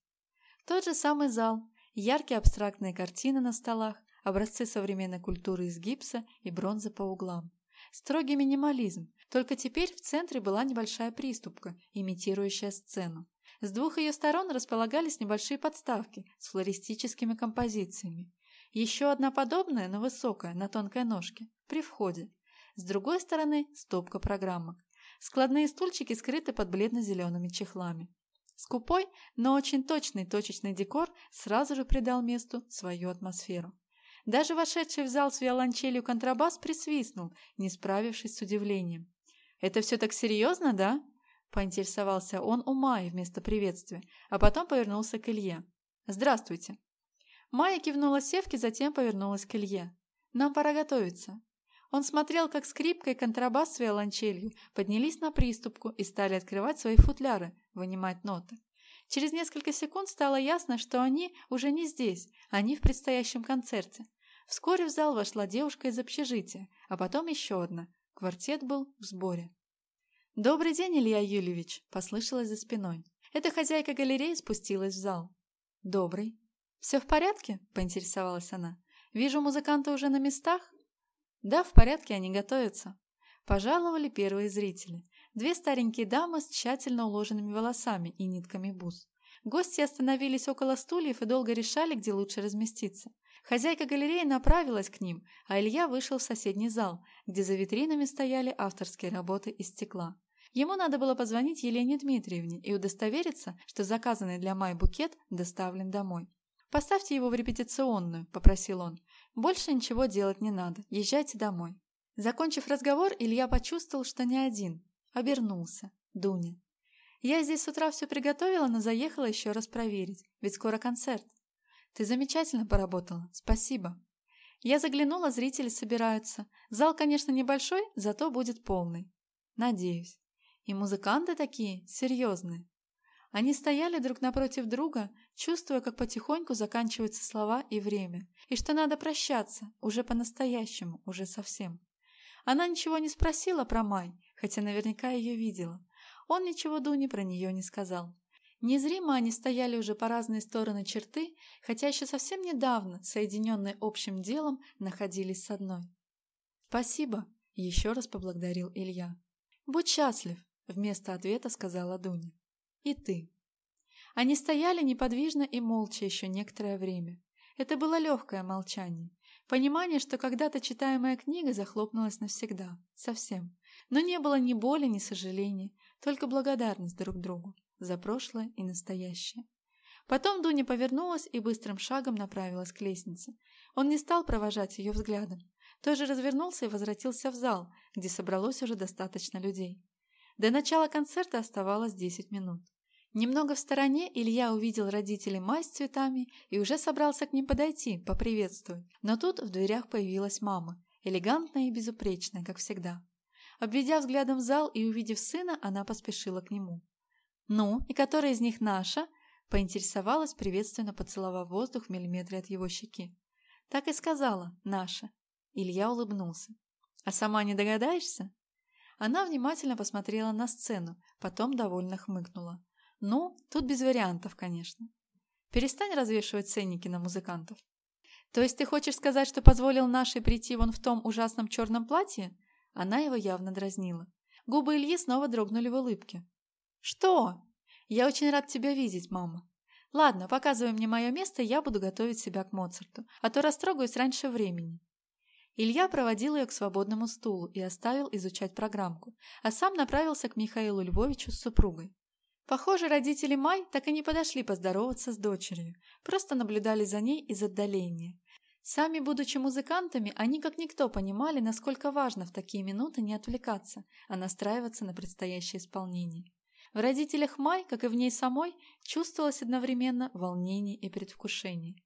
Тот же самый зал, яркие абстрактные картины на столах, образцы современной культуры из гипса и бронзы по углам. Строгий минимализм, только теперь в центре была небольшая приступка, имитирующая сцену. С двух ее сторон располагались небольшие подставки с флористическими композициями. Еще одна подобная, но высокая, на тонкой ножке, при входе. С другой стороны – стопка программок. Складные стульчики скрыты под бледно-зелеными чехлами. Скупой, но очень точный точечный декор сразу же придал месту свою атмосферу. Даже вошедший в зал с виолончелью контрабас присвистнул, не справившись с удивлением. «Это все так серьезно, да?» – поинтересовался он у Майи вместо приветствия, а потом повернулся к Илье. «Здравствуйте». Майя кивнула Севке, затем повернулась к Илье. «Нам пора готовиться». Он смотрел, как скрипка и контрабас с виолончелью поднялись на приступку и стали открывать свои футляры, вынимать ноты. Через несколько секунд стало ясно, что они уже не здесь, они в предстоящем концерте. Вскоре в зал вошла девушка из общежития, а потом еще одна. Квартет был в сборе. «Добрый день, Илья Юльевич!» – послышалось за спиной. Эта хозяйка галереи спустилась в зал. «Добрый». «Все в порядке?» – поинтересовалась она. «Вижу, музыканты уже на местах?» Да, в порядке, они готовятся. Пожаловали первые зрители. Две старенькие дамы с тщательно уложенными волосами и нитками бус. Гости остановились около стульев и долго решали, где лучше разместиться. Хозяйка галереи направилась к ним, а Илья вышел в соседний зал, где за витринами стояли авторские работы из стекла. Ему надо было позвонить Елене Дмитриевне и удостовериться, что заказанный для Май букет доставлен домой. «Поставьте его в репетиционную», – попросил он. Больше ничего делать не надо, езжайте домой. Закончив разговор, Илья почувствовал, что не один. Обернулся. Дуня. Я здесь с утра все приготовила, но заехала еще раз проверить, ведь скоро концерт. Ты замечательно поработала, спасибо. Я заглянула, зрители собираются. Зал, конечно, небольшой, зато будет полный. Надеюсь. И музыканты такие, серьезные. Они стояли друг напротив друга, чувствуя, как потихоньку заканчиваются слова и время, и что надо прощаться, уже по-настоящему, уже совсем. Она ничего не спросила про Май, хотя наверняка ее видела. Он ничего Дуне про нее не сказал. Незримо они стояли уже по разные стороны черты, хотя еще совсем недавно, соединенные общим делом, находились с одной. «Спасибо», — еще раз поблагодарил Илья. «Будь счастлив», — вместо ответа сказала Дуня и ты. Они стояли неподвижно и молча еще некоторое время. Это было легкое молчание. Понимание, что когда-то читаемая книга захлопнулась навсегда. Совсем. Но не было ни боли, ни сожаления, только благодарность друг другу за прошлое и настоящее. Потом Дуня повернулась и быстрым шагом направилась к лестнице. Он не стал провожать ее взглядом. Тоже развернулся и возвратился в зал, где собралось уже достаточно людей. До начала концерта оставалось 10 минут. Немного в стороне Илья увидел родителей Май с цветами и уже собрался к ним подойти, поприветствовать. Но тут в дверях появилась мама, элегантная и безупречная, как всегда. Обведя взглядом зал и увидев сына, она поспешила к нему. «Ну, и которая из них наша?» – поинтересовалась, приветственно поцеловав воздух в миллиметре от его щеки. Так и сказала «наша». Илья улыбнулся. «А сама не догадаешься?» Она внимательно посмотрела на сцену, потом довольно хмыкнула. Ну, тут без вариантов, конечно. Перестань развешивать ценники на музыкантов. То есть ты хочешь сказать, что позволил нашей прийти вон в том ужасном черном платье? Она его явно дразнила. Губы Ильи снова дрогнули в улыбке. «Что? Я очень рад тебя видеть, мама. Ладно, показывай мне мое место, я буду готовить себя к Моцарту, а то растрогаюсь раньше времени». Илья проводил ее к свободному стулу и оставил изучать программку, а сам направился к Михаилу Львовичу с супругой. Похоже, родители Май так и не подошли поздороваться с дочерью, просто наблюдали за ней из отдаления. Сами, будучи музыкантами, они как никто понимали, насколько важно в такие минуты не отвлекаться, а настраиваться на предстоящее исполнение. В родителях Май, как и в ней самой, чувствовалось одновременно волнение и предвкушение.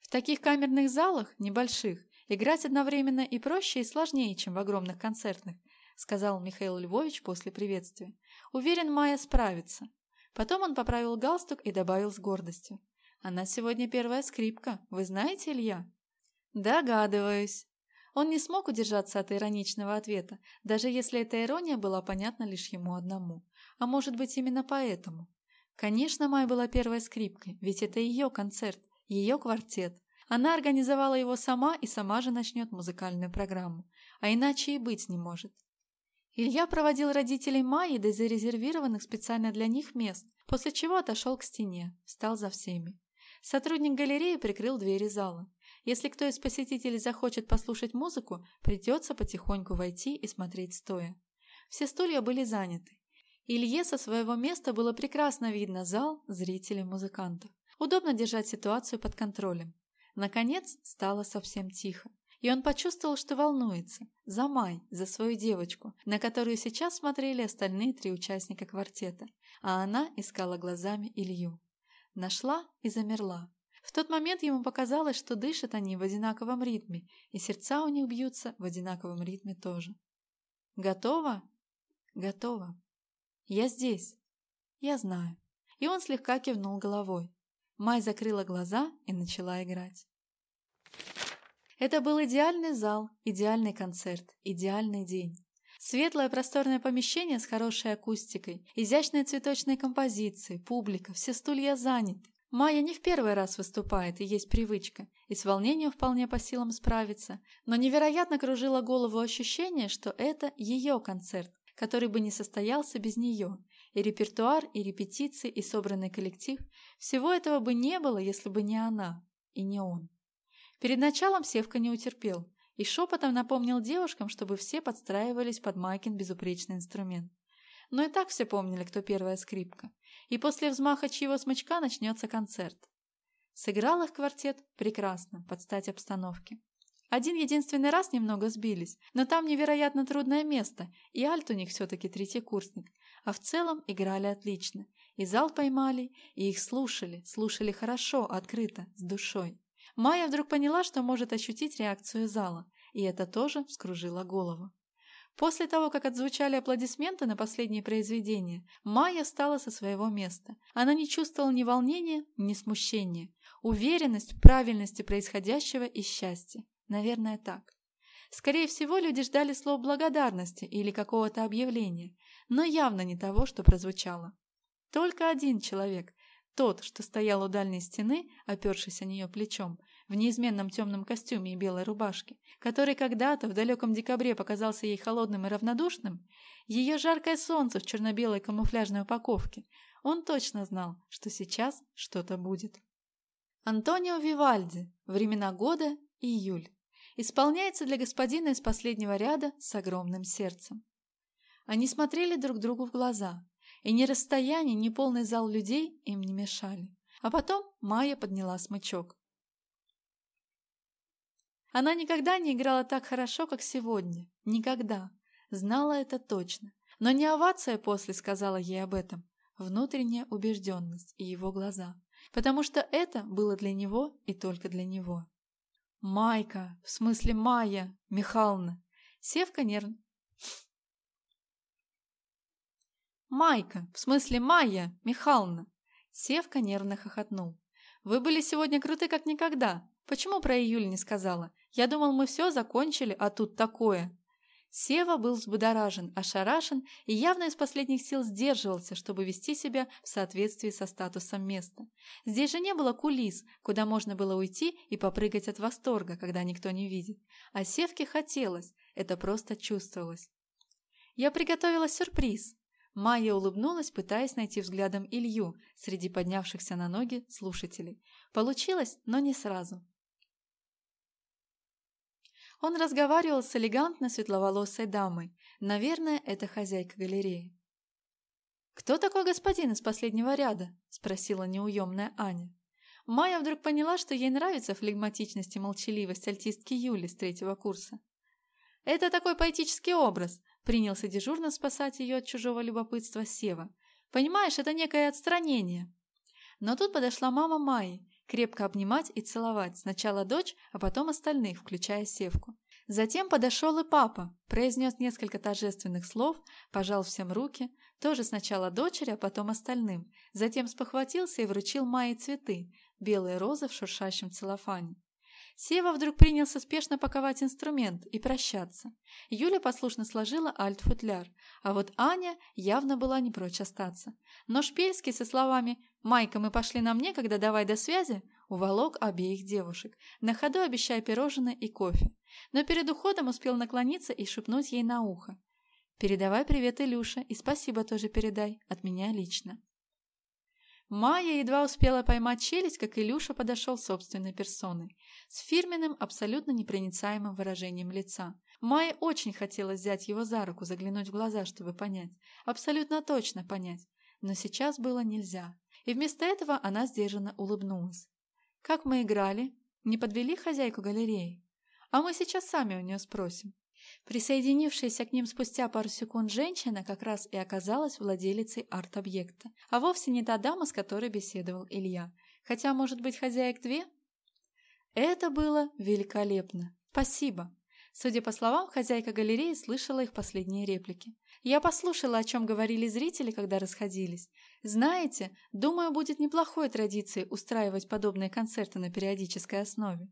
В таких камерных залах, небольших, играть одновременно и проще, и сложнее, чем в огромных концертных, сказал Михаил Львович после приветствия. Уверен, Майя справится. Потом он поправил галстук и добавил с гордостью. Она сегодня первая скрипка, вы знаете, Илья? Догадываюсь. Он не смог удержаться от ироничного ответа, даже если эта ирония была понятна лишь ему одному. А может быть, именно поэтому. Конечно, Майя была первой скрипкой, ведь это ее концерт, ее квартет. Она организовала его сама и сама же начнет музыкальную программу. А иначе и быть не может. Илья проводил родителей Майи до зарезервированных специально для них мест, после чего отошел к стене, встал за всеми. Сотрудник галереи прикрыл двери зала. Если кто из посетителей захочет послушать музыку, придется потихоньку войти и смотреть стоя. Все стулья были заняты. Илье со своего места было прекрасно видно зал, зрителей, музыкантов. Удобно держать ситуацию под контролем. Наконец стало совсем тихо, и он почувствовал, что волнуется. За Май, за свою девочку, на которую сейчас смотрели остальные три участника квартета, а она искала глазами Илью. Нашла и замерла. В тот момент ему показалось, что дышат они в одинаковом ритме, и сердца у них бьются в одинаковом ритме тоже. «Готово?» «Готово. Я здесь. Я знаю». И он слегка кивнул головой. Май закрыла глаза и начала играть. Это был идеальный зал, идеальный концерт, идеальный день. Светлое просторное помещение с хорошей акустикой, изящные цветочные композиции, публика, все стулья заняты. Майя не в первый раз выступает, и есть привычка, и с волнением вполне по силам справиться, но невероятно кружило голову ощущение, что это ее концерт, который бы не состоялся без нее, и репертуар, и репетиции, и собранный коллектив. Всего этого бы не было, если бы не она и не он. Перед началом Севка не утерпел и шепотом напомнил девушкам, чтобы все подстраивались под Майкин безупречный инструмент. Но и так все помнили, кто первая скрипка. И после взмаха чьего смычка начнется концерт. Сыграл их квартет прекрасно, под стать обстановке. Один единственный раз немного сбились, но там невероятно трудное место, и альт у них все-таки третий курсник. А в целом играли отлично. И зал поймали, и их слушали, слушали хорошо, открыто, с душой. Майя вдруг поняла, что может ощутить реакцию зала, и это тоже вскружило голову. После того, как отзвучали аплодисменты на последнее произведение, Майя встала со своего места. Она не чувствовала ни волнения, ни смущения. Уверенность в правильности происходящего и счастья. Наверное, так. Скорее всего, люди ждали слов благодарности или какого-то объявления, но явно не того, что прозвучало. Только один человек, тот, что стоял у дальней стены, опершись о нее плечом, в неизменном темном костюме и белой рубашке, который когда-то в далеком декабре показался ей холодным и равнодушным, ее жаркое солнце в черно-белой камуфляжной упаковке, он точно знал, что сейчас что-то будет. Антонио Вивальди. Времена года. Июль. Исполняется для господина из последнего ряда с огромным сердцем. Они смотрели друг другу в глаза, и ни расстояние, ни полный зал людей им не мешали. А потом Майя подняла смычок. Она никогда не играла так хорошо, как сегодня. Никогда. Знала это точно. Но не овация после сказала ей об этом. Внутренняя убежденность и его глаза. Потому что это было для него и только для него. «Майка, в смысле Майя, Михайловна!» Севка нервно. «Майка, в смысле Майя, Михайловна!» Севка нервно хохотнул. «Вы были сегодня круты как никогда. Почему про июль не сказала? Я думал, мы все закончили, а тут такое. Сева был взбудоражен, ошарашен и явно из последних сил сдерживался, чтобы вести себя в соответствии со статусом места. Здесь же не было кулис, куда можно было уйти и попрыгать от восторга, когда никто не видит. А Севке хотелось, это просто чувствовалось. «Я приготовила сюрприз!» Майя улыбнулась, пытаясь найти взглядом Илью среди поднявшихся на ноги слушателей. Получилось, но не сразу. Он разговаривал с элегантно светловолосой дамой. Наверное, это хозяйка галереи. «Кто такой господин из последнего ряда?» – спросила неуемная Аня. Майя вдруг поняла, что ей нравится флегматичность и молчаливость альтистки Юли с третьего курса. «Это такой поэтический образ», – принялся дежурно спасать ее от чужого любопытства Сева. «Понимаешь, это некое отстранение». Но тут подошла мама Майи крепко обнимать и целовать сначала дочь, а потом остальных, включая Севку. Затем подошел и папа, произнес несколько торжественных слов, пожал всем руки, тоже сначала дочери, а потом остальным, затем спохватился и вручил Майе цветы, белые розы в шуршащем целлофане. Сева вдруг принялся спешно паковать инструмент и прощаться. Юля послушно сложила альт-футляр, а вот Аня явно была не прочь остаться. Но Шпельский со словами «Майка, мы пошли нам некогда, давай до связи» уволок обеих девушек, на ходу обещая пирожное и кофе. Но перед уходом успел наклониться и шепнуть ей на ухо. «Передавай привет Илюше и спасибо тоже передай, от меня лично». Майя едва успела поймать челюсть, как Илюша подошел собственной персоной, с фирменным, абсолютно непроницаемым выражением лица. Майе очень хотелось взять его за руку, заглянуть в глаза, чтобы понять. Абсолютно точно понять. Но сейчас было нельзя. И вместо этого она сдержанно улыбнулась. «Как мы играли? Не подвели хозяйку галереи? А мы сейчас сами у нее спросим». Присоединившаяся к ним спустя пару секунд женщина как раз и оказалась владелицей арт-объекта, а вовсе не та дама, с которой беседовал Илья. Хотя, может быть, хозяек две? Это было великолепно. Спасибо. Судя по словам, хозяйка галереи слышала их последние реплики. Я послушала, о чем говорили зрители, когда расходились. Знаете, думаю, будет неплохой традицией устраивать подобные концерты на периодической основе.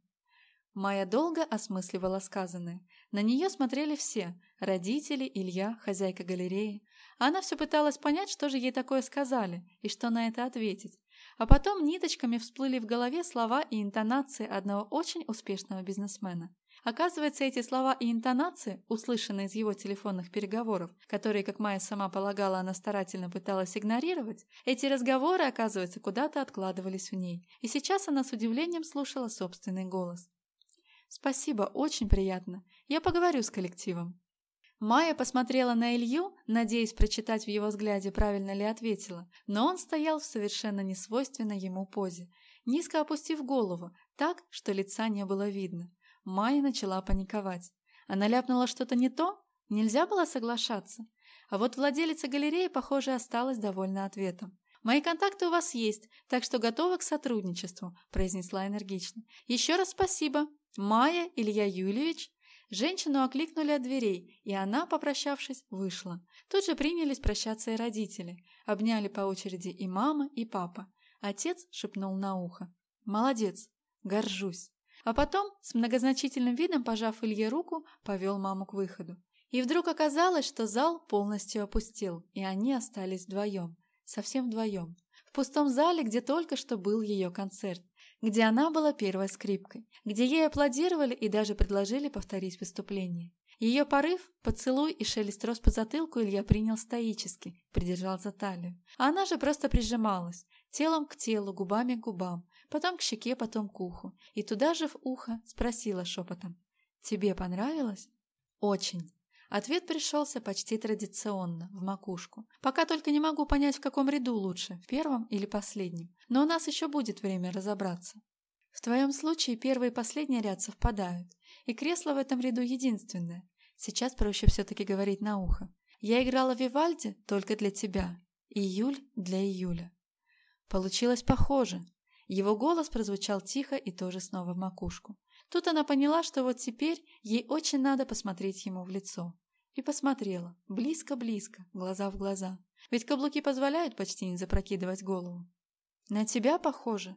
Майя долго осмысливала сказанное. На нее смотрели все – родители, Илья, хозяйка галереи. Она все пыталась понять, что же ей такое сказали и что на это ответить. А потом ниточками всплыли в голове слова и интонации одного очень успешного бизнесмена. Оказывается, эти слова и интонации, услышанные из его телефонных переговоров, которые, как Майя сама полагала, она старательно пыталась игнорировать, эти разговоры, оказывается, куда-то откладывались в ней. И сейчас она с удивлением слушала собственный голос. «Спасибо, очень приятно. Я поговорю с коллективом». Майя посмотрела на Илью, надеясь прочитать в его взгляде, правильно ли ответила, но он стоял в совершенно несвойственной ему позе, низко опустив голову, так, что лица не было видно. Майя начала паниковать. Она ляпнула что-то не то? Нельзя было соглашаться. А вот владелица галереи, похоже, осталась довольна ответом. «Мои контакты у вас есть, так что готова к сотрудничеству», – произнесла энергично. «Еще раз спасибо. Майя Илья Юльевич?» Женщину окликнули от дверей, и она, попрощавшись, вышла. Тут же принялись прощаться и родители. Обняли по очереди и мама, и папа. Отец шепнул на ухо. «Молодец, горжусь». А потом, с многозначительным видом пожав Илье руку, повел маму к выходу. И вдруг оказалось, что зал полностью опустел, и они остались вдвоем. Совсем вдвоем. В пустом зале, где только что был ее концерт, где она была первой скрипкой, где ей аплодировали и даже предложили повторить выступление. Ее порыв, поцелуй и шелест роз по затылку Илья принял стоически, придержал за талию. А она же просто прижималась, телом к телу, губами к губам, потом к щеке, потом к уху. И туда же в ухо спросила шепотом. «Тебе понравилось?» «Очень». Ответ пришелся почти традиционно, в макушку. Пока только не могу понять, в каком ряду лучше, в первом или последнем. Но у нас еще будет время разобраться. В твоем случае первый и последний ряд совпадают, и кресло в этом ряду единственное. Сейчас проще все-таки говорить на ухо. Я играла Вивальди только для тебя, июль для июля. Получилось похоже, его голос прозвучал тихо и тоже снова в макушку. Тут она поняла, что вот теперь ей очень надо посмотреть ему в лицо. И посмотрела, близко-близко, глаза в глаза. Ведь каблуки позволяют почти не запрокидывать голову. «На тебя похоже?»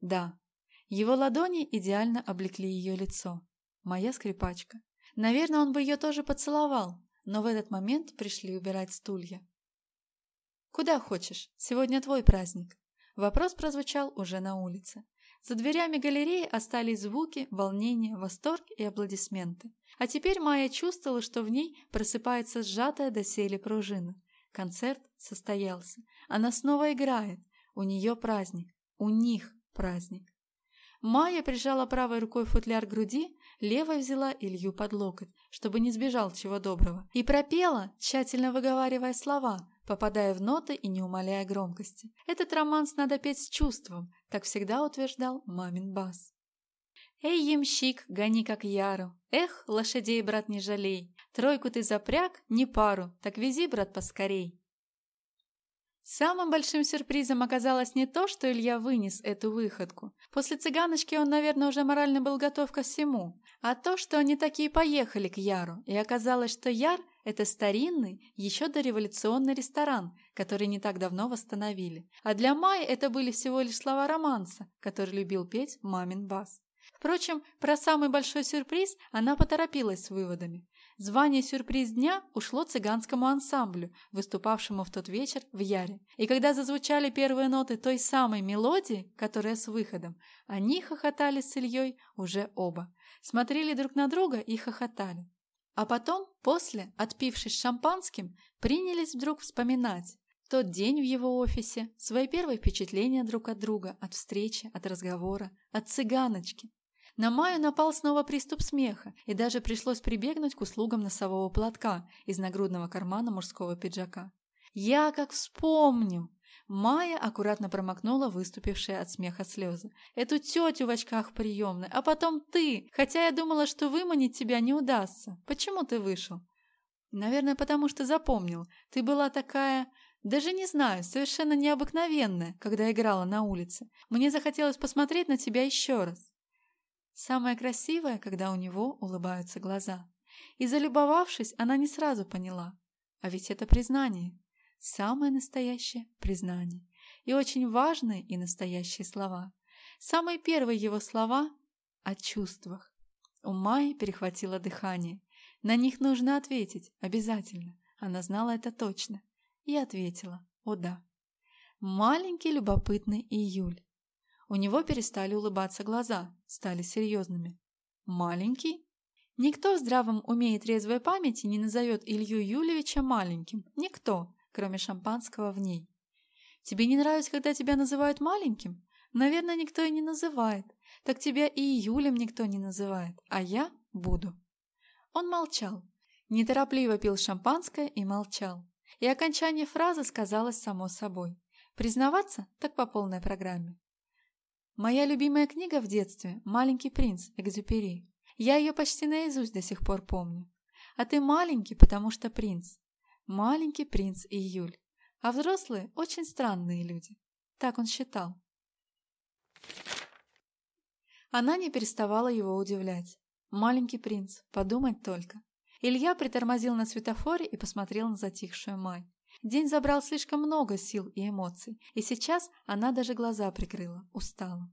«Да». Его ладони идеально облекли ее лицо. Моя скрипачка. Наверное, он бы ее тоже поцеловал, но в этот момент пришли убирать стулья. «Куда хочешь? Сегодня твой праздник». Вопрос прозвучал уже на улице. За дверями галереи остались звуки, волнение, восторг и аплодисменты. А теперь Майя чувствовала, что в ней просыпается сжатая доселе пружина. Концерт состоялся. Она снова играет. У нее праздник. У них праздник. Майя прижала правой рукой футляр к груди, левой взяла Илью под локоть, чтобы не сбежал чего доброго, и пропела, тщательно выговаривая слова, попадая в ноты и не умаляя громкости. Этот романс надо петь с чувством, как всегда утверждал мамин бас. «Эй, ямщик, гони как яру! Эх, лошадей, брат, не жалей! Тройку ты запряг, не пару, так вези, брат, поскорей!» Самым большим сюрпризом оказалось не то, что Илья вынес эту выходку. После цыганочки он, наверное, уже морально был готов ко всему. А то, что они такие поехали к Яру, и оказалось, что Яр – это старинный, еще дореволюционный ресторан, который не так давно восстановили. А для Майи это были всего лишь слова романса, который любил петь мамин бас. Впрочем, про самый большой сюрприз она поторопилась с выводами. Звание «Сюрприз дня» ушло цыганскому ансамблю, выступавшему в тот вечер в Яре. И когда зазвучали первые ноты той самой мелодии, которая с выходом, они хохотали с Ильей уже оба. Смотрели друг на друга и хохотали. А потом, после, отпившись шампанским, принялись вдруг вспоминать тот день в его офисе, свои первые впечатления друг от друга, от встречи, от разговора, от цыганочки. На Майю напал снова приступ смеха, и даже пришлось прибегнуть к услугам носового платка из нагрудного кармана мужского пиджака. «Я как вспомню!» Майя аккуратно промокнула выступившие от смеха слезы. «Эту тетю в очках приемной, а потом ты, хотя я думала, что выманить тебя не удастся. Почему ты вышел?» «Наверное, потому что запомнил. Ты была такая... Даже не знаю, совершенно необыкновенная, когда играла на улице. Мне захотелось посмотреть на тебя еще раз». Самое красивое, когда у него улыбаются глаза. И залюбовавшись, она не сразу поняла. А ведь это признание. Самое настоящее признание. И очень важные и настоящие слова. Самые первые его слова о чувствах. У Майи перехватило дыхание. На них нужно ответить, обязательно. Она знала это точно. И ответила, о да. Маленький любопытный июль. У него перестали улыбаться глаза, стали серьезными. Маленький? Никто в здравом уме и трезвой памяти не назовет Илью Юлевича маленьким. Никто кроме шампанского в ней. Тебе не нравится, когда тебя называют маленьким? Наверное, никто и не называет. Так тебя и Юлем никто не называет, а я буду. Он молчал. Неторопливо пил шампанское и молчал. И окончание фразы сказалось само собой. Признаваться так по полной программе. Моя любимая книга в детстве «Маленький принц» Экзюпери. Я ее почти наизусть до сих пор помню. А ты маленький, потому что принц. Маленький принц Июль. А взрослые очень странные люди. Так он считал. Она не переставала его удивлять. Маленький принц, подумать только. Илья притормозил на светофоре и посмотрел на затихшую Май. День забрал слишком много сил и эмоций, и сейчас она даже глаза прикрыла, устала.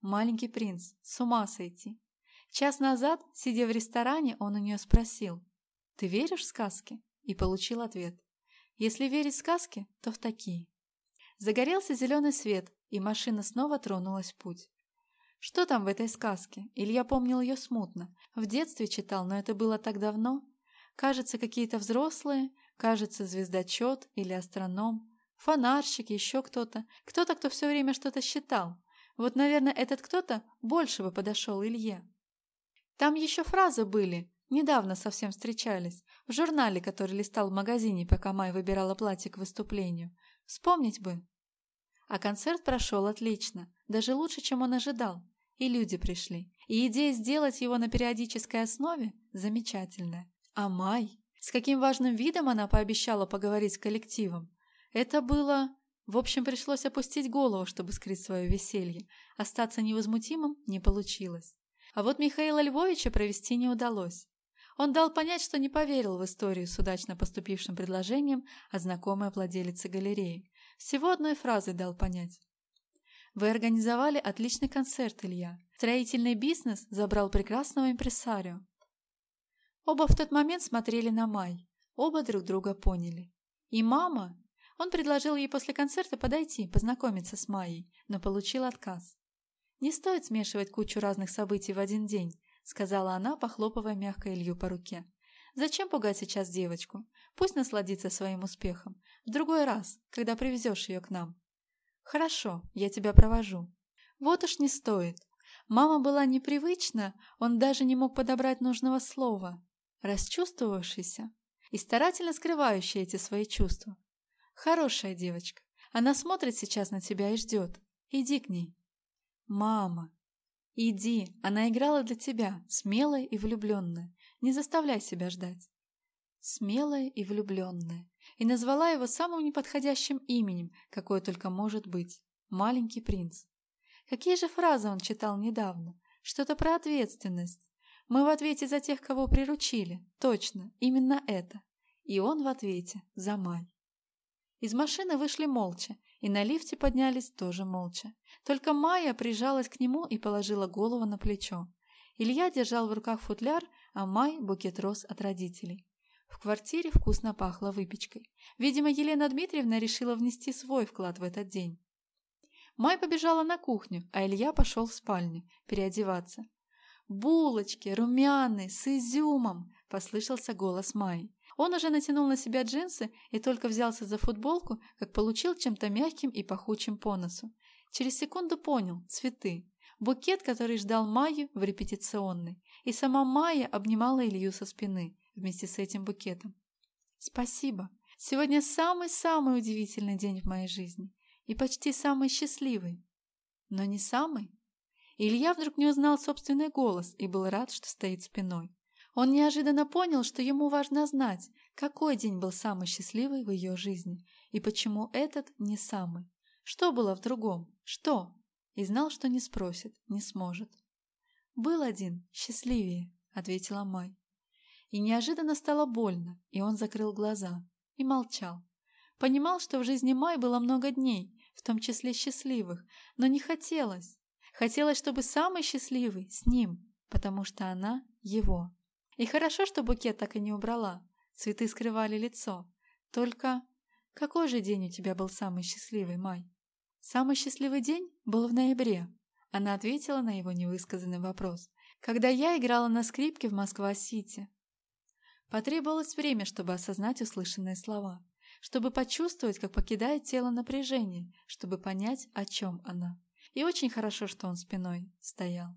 Маленький принц, с ума сойти. Час назад, сидя в ресторане, он у нее спросил, «Ты веришь в сказки?» И получил ответ. Если верить сказке, то в такие. Загорелся зеленый свет, и машина снова тронулась в путь. Что там в этой сказке? Илья помнил ее смутно. В детстве читал, но это было так давно. Кажется, какие-то взрослые, кажется, звездочет или астроном, фонарщик, еще кто-то. Кто-то, кто все время что-то считал. Вот, наверное, этот кто-то больше бы подошел Илье. Там еще фразы были, Недавно совсем встречались. В журнале, который листал в магазине, пока Май выбирала платье к выступлению. Вспомнить бы. А концерт прошел отлично. Даже лучше, чем он ожидал. И люди пришли. И идея сделать его на периодической основе замечательная. А Май? С каким важным видом она пообещала поговорить с коллективом? Это было... В общем, пришлось опустить голову, чтобы скрыть свое веселье. Остаться невозмутимым не получилось. А вот Михаила Львовича провести не удалось. Он дал понять, что не поверил в историю с удачно поступившим предложением от знакомой владелицы галереи. Всего одной фразой дал понять. Вы организовали отличный концерт, Илья. Строительный бизнес забрал прекрасного импресарио. Оба в тот момент смотрели на Май. Оба друг друга поняли. И мама... Он предложил ей после концерта подойти, познакомиться с Майей, но получил отказ. Не стоит смешивать кучу разных событий в один день, сказала она, похлопывая мягко Илью по руке. «Зачем пугать сейчас девочку? Пусть насладится своим успехом. В другой раз, когда привезешь ее к нам». «Хорошо, я тебя провожу». «Вот уж не стоит». Мама была непривычна, он даже не мог подобрать нужного слова. Расчувствовавшийся и старательно скрывающий эти свои чувства. «Хорошая девочка. Она смотрит сейчас на тебя и ждет. Иди к ней». «Мама!» «Иди, она играла для тебя, смелая и влюбленная. Не заставляй себя ждать». Смелая и влюбленная. И назвала его самым неподходящим именем, какое только может быть. Маленький принц. Какие же фразы он читал недавно? Что-то про ответственность. Мы в ответе за тех, кого приручили. Точно, именно это. И он в ответе за май. Из машины вышли молча, и на лифте поднялись тоже молча. Только Майя прижалась к нему и положила голову на плечо. Илья держал в руках футляр, а Май – букет роз от родителей. В квартире вкусно пахло выпечкой. Видимо, Елена Дмитриевна решила внести свой вклад в этот день. Май побежала на кухню, а Илья пошел в спальню переодеваться. «Булочки, румяные, с изюмом!» – послышался голос Майи. Он уже натянул на себя джинсы и только взялся за футболку, как получил чем-то мягким и пахучим по носу. Через секунду понял – цветы. букет, который ждал Майю в репетиционной, и сама Майя обнимала Илью со спины вместе с этим букетом. «Спасибо. Сегодня самый-самый удивительный день в моей жизни и почти самый счастливый. Но не самый». Илья вдруг не узнал собственный голос и был рад, что стоит спиной. Он неожиданно понял, что ему важно знать, какой день был самый счастливый в ее жизни и почему этот не самый. Что было в другом? Что? И знал, что не спросит, не сможет. «Был один, счастливее», — ответила Май. И неожиданно стало больно, и он закрыл глаза и молчал. Понимал, что в жизни Май было много дней, в том числе счастливых, но не хотелось. Хотелось, чтобы самый счастливый с ним, потому что она его. И хорошо, что букет так и не убрала. Цветы скрывали лицо. Только какой же день у тебя был самый счастливый, Май? Самый счастливый день был в ноябре. Она ответила на его невысказанный вопрос. Когда я играла на скрипке в Москва-Сити. Потребовалось время, чтобы осознать услышанные слова, чтобы почувствовать, как покидает тело напряжение, чтобы понять, о чем она. И очень хорошо, что он спиной стоял.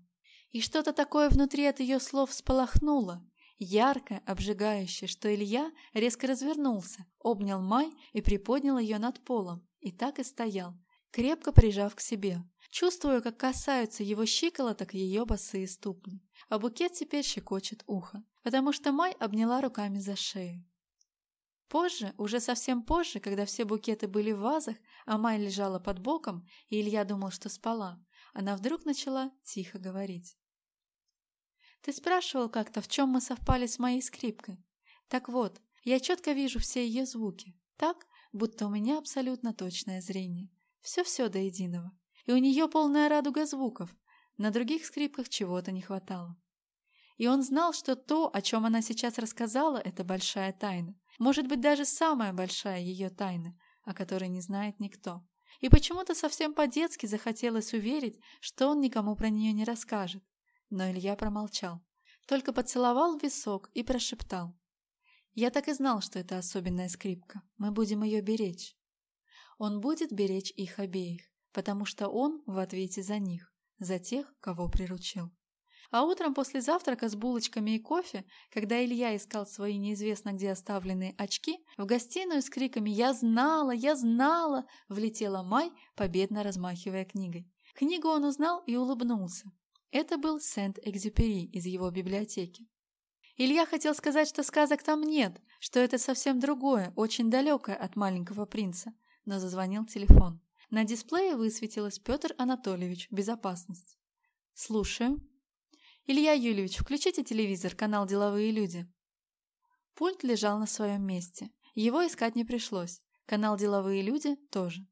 И что-то такое внутри от ее слов всполохнуло, яркое, обжигающее, что Илья резко развернулся, обнял Май и приподнял ее над полом, и так и стоял, крепко прижав к себе. Чувствую, как касаются его щиколоток ее босые ступни. А букет теперь щекочет ухо, потому что Май обняла руками за шею. Позже, уже совсем позже, когда все букеты были в вазах, а Май лежала под боком, и Илья думал, что спала, она вдруг начала тихо говорить. «Ты спрашивал как-то, в чем мы совпали с моей скрипкой? Так вот, я четко вижу все ее звуки, так, будто у меня абсолютно точное зрение. Все-все до единого. И у нее полная радуга звуков. На других скрипках чего-то не хватало. И он знал, что то, о чем она сейчас рассказала, это большая тайна. Может быть, даже самая большая ее тайна, о которой не знает никто. И почему-то совсем по-детски захотелось уверить, что он никому про нее не расскажет. Но Илья промолчал. Только поцеловал висок и прошептал. «Я так и знал, что это особенная скрипка. Мы будем ее беречь. Он будет беречь их обеих, потому что он в ответе за них, за тех, кого приручил. А утром после завтрака с булочками и кофе, когда Илья искал свои неизвестно где оставленные очки, в гостиную с криками «Я знала! Я знала!» влетела Май, победно размахивая книгой. Книгу он узнал и улыбнулся. Это был Сент-Экзюпери из его библиотеки. Илья хотел сказать, что сказок там нет, что это совсем другое, очень далекое от маленького принца но зазвонил телефон. На дисплее высветилось Петр Анатольевич, безопасность. «Слушаю». «Илья Юльевич, включите телевизор, канал «Деловые люди». Пульт лежал на своем месте. Его искать не пришлось. Канал «Деловые люди» тоже.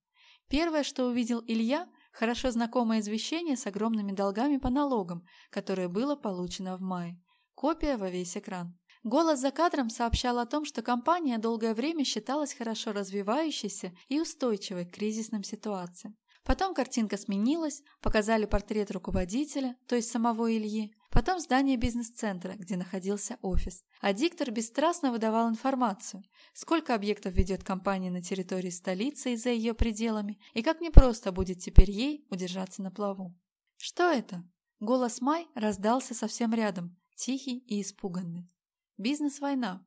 Первое, что увидел Илья, хорошо знакомое извещение с огромными долгами по налогам, которое было получено в мае. Копия во весь экран. Голос за кадром сообщал о том, что компания долгое время считалась хорошо развивающейся и устойчивой к кризисным ситуациям. Потом картинка сменилась, показали портрет руководителя, то есть самого Ильи, потом здание бизнес-центра, где находился офис. А диктор бесстрастно выдавал информацию, сколько объектов ведет компания на территории столицы и за ее пределами, и как непросто будет теперь ей удержаться на плаву. «Что это?» Голос Май раздался совсем рядом, тихий и испуганный. Бизнес-война.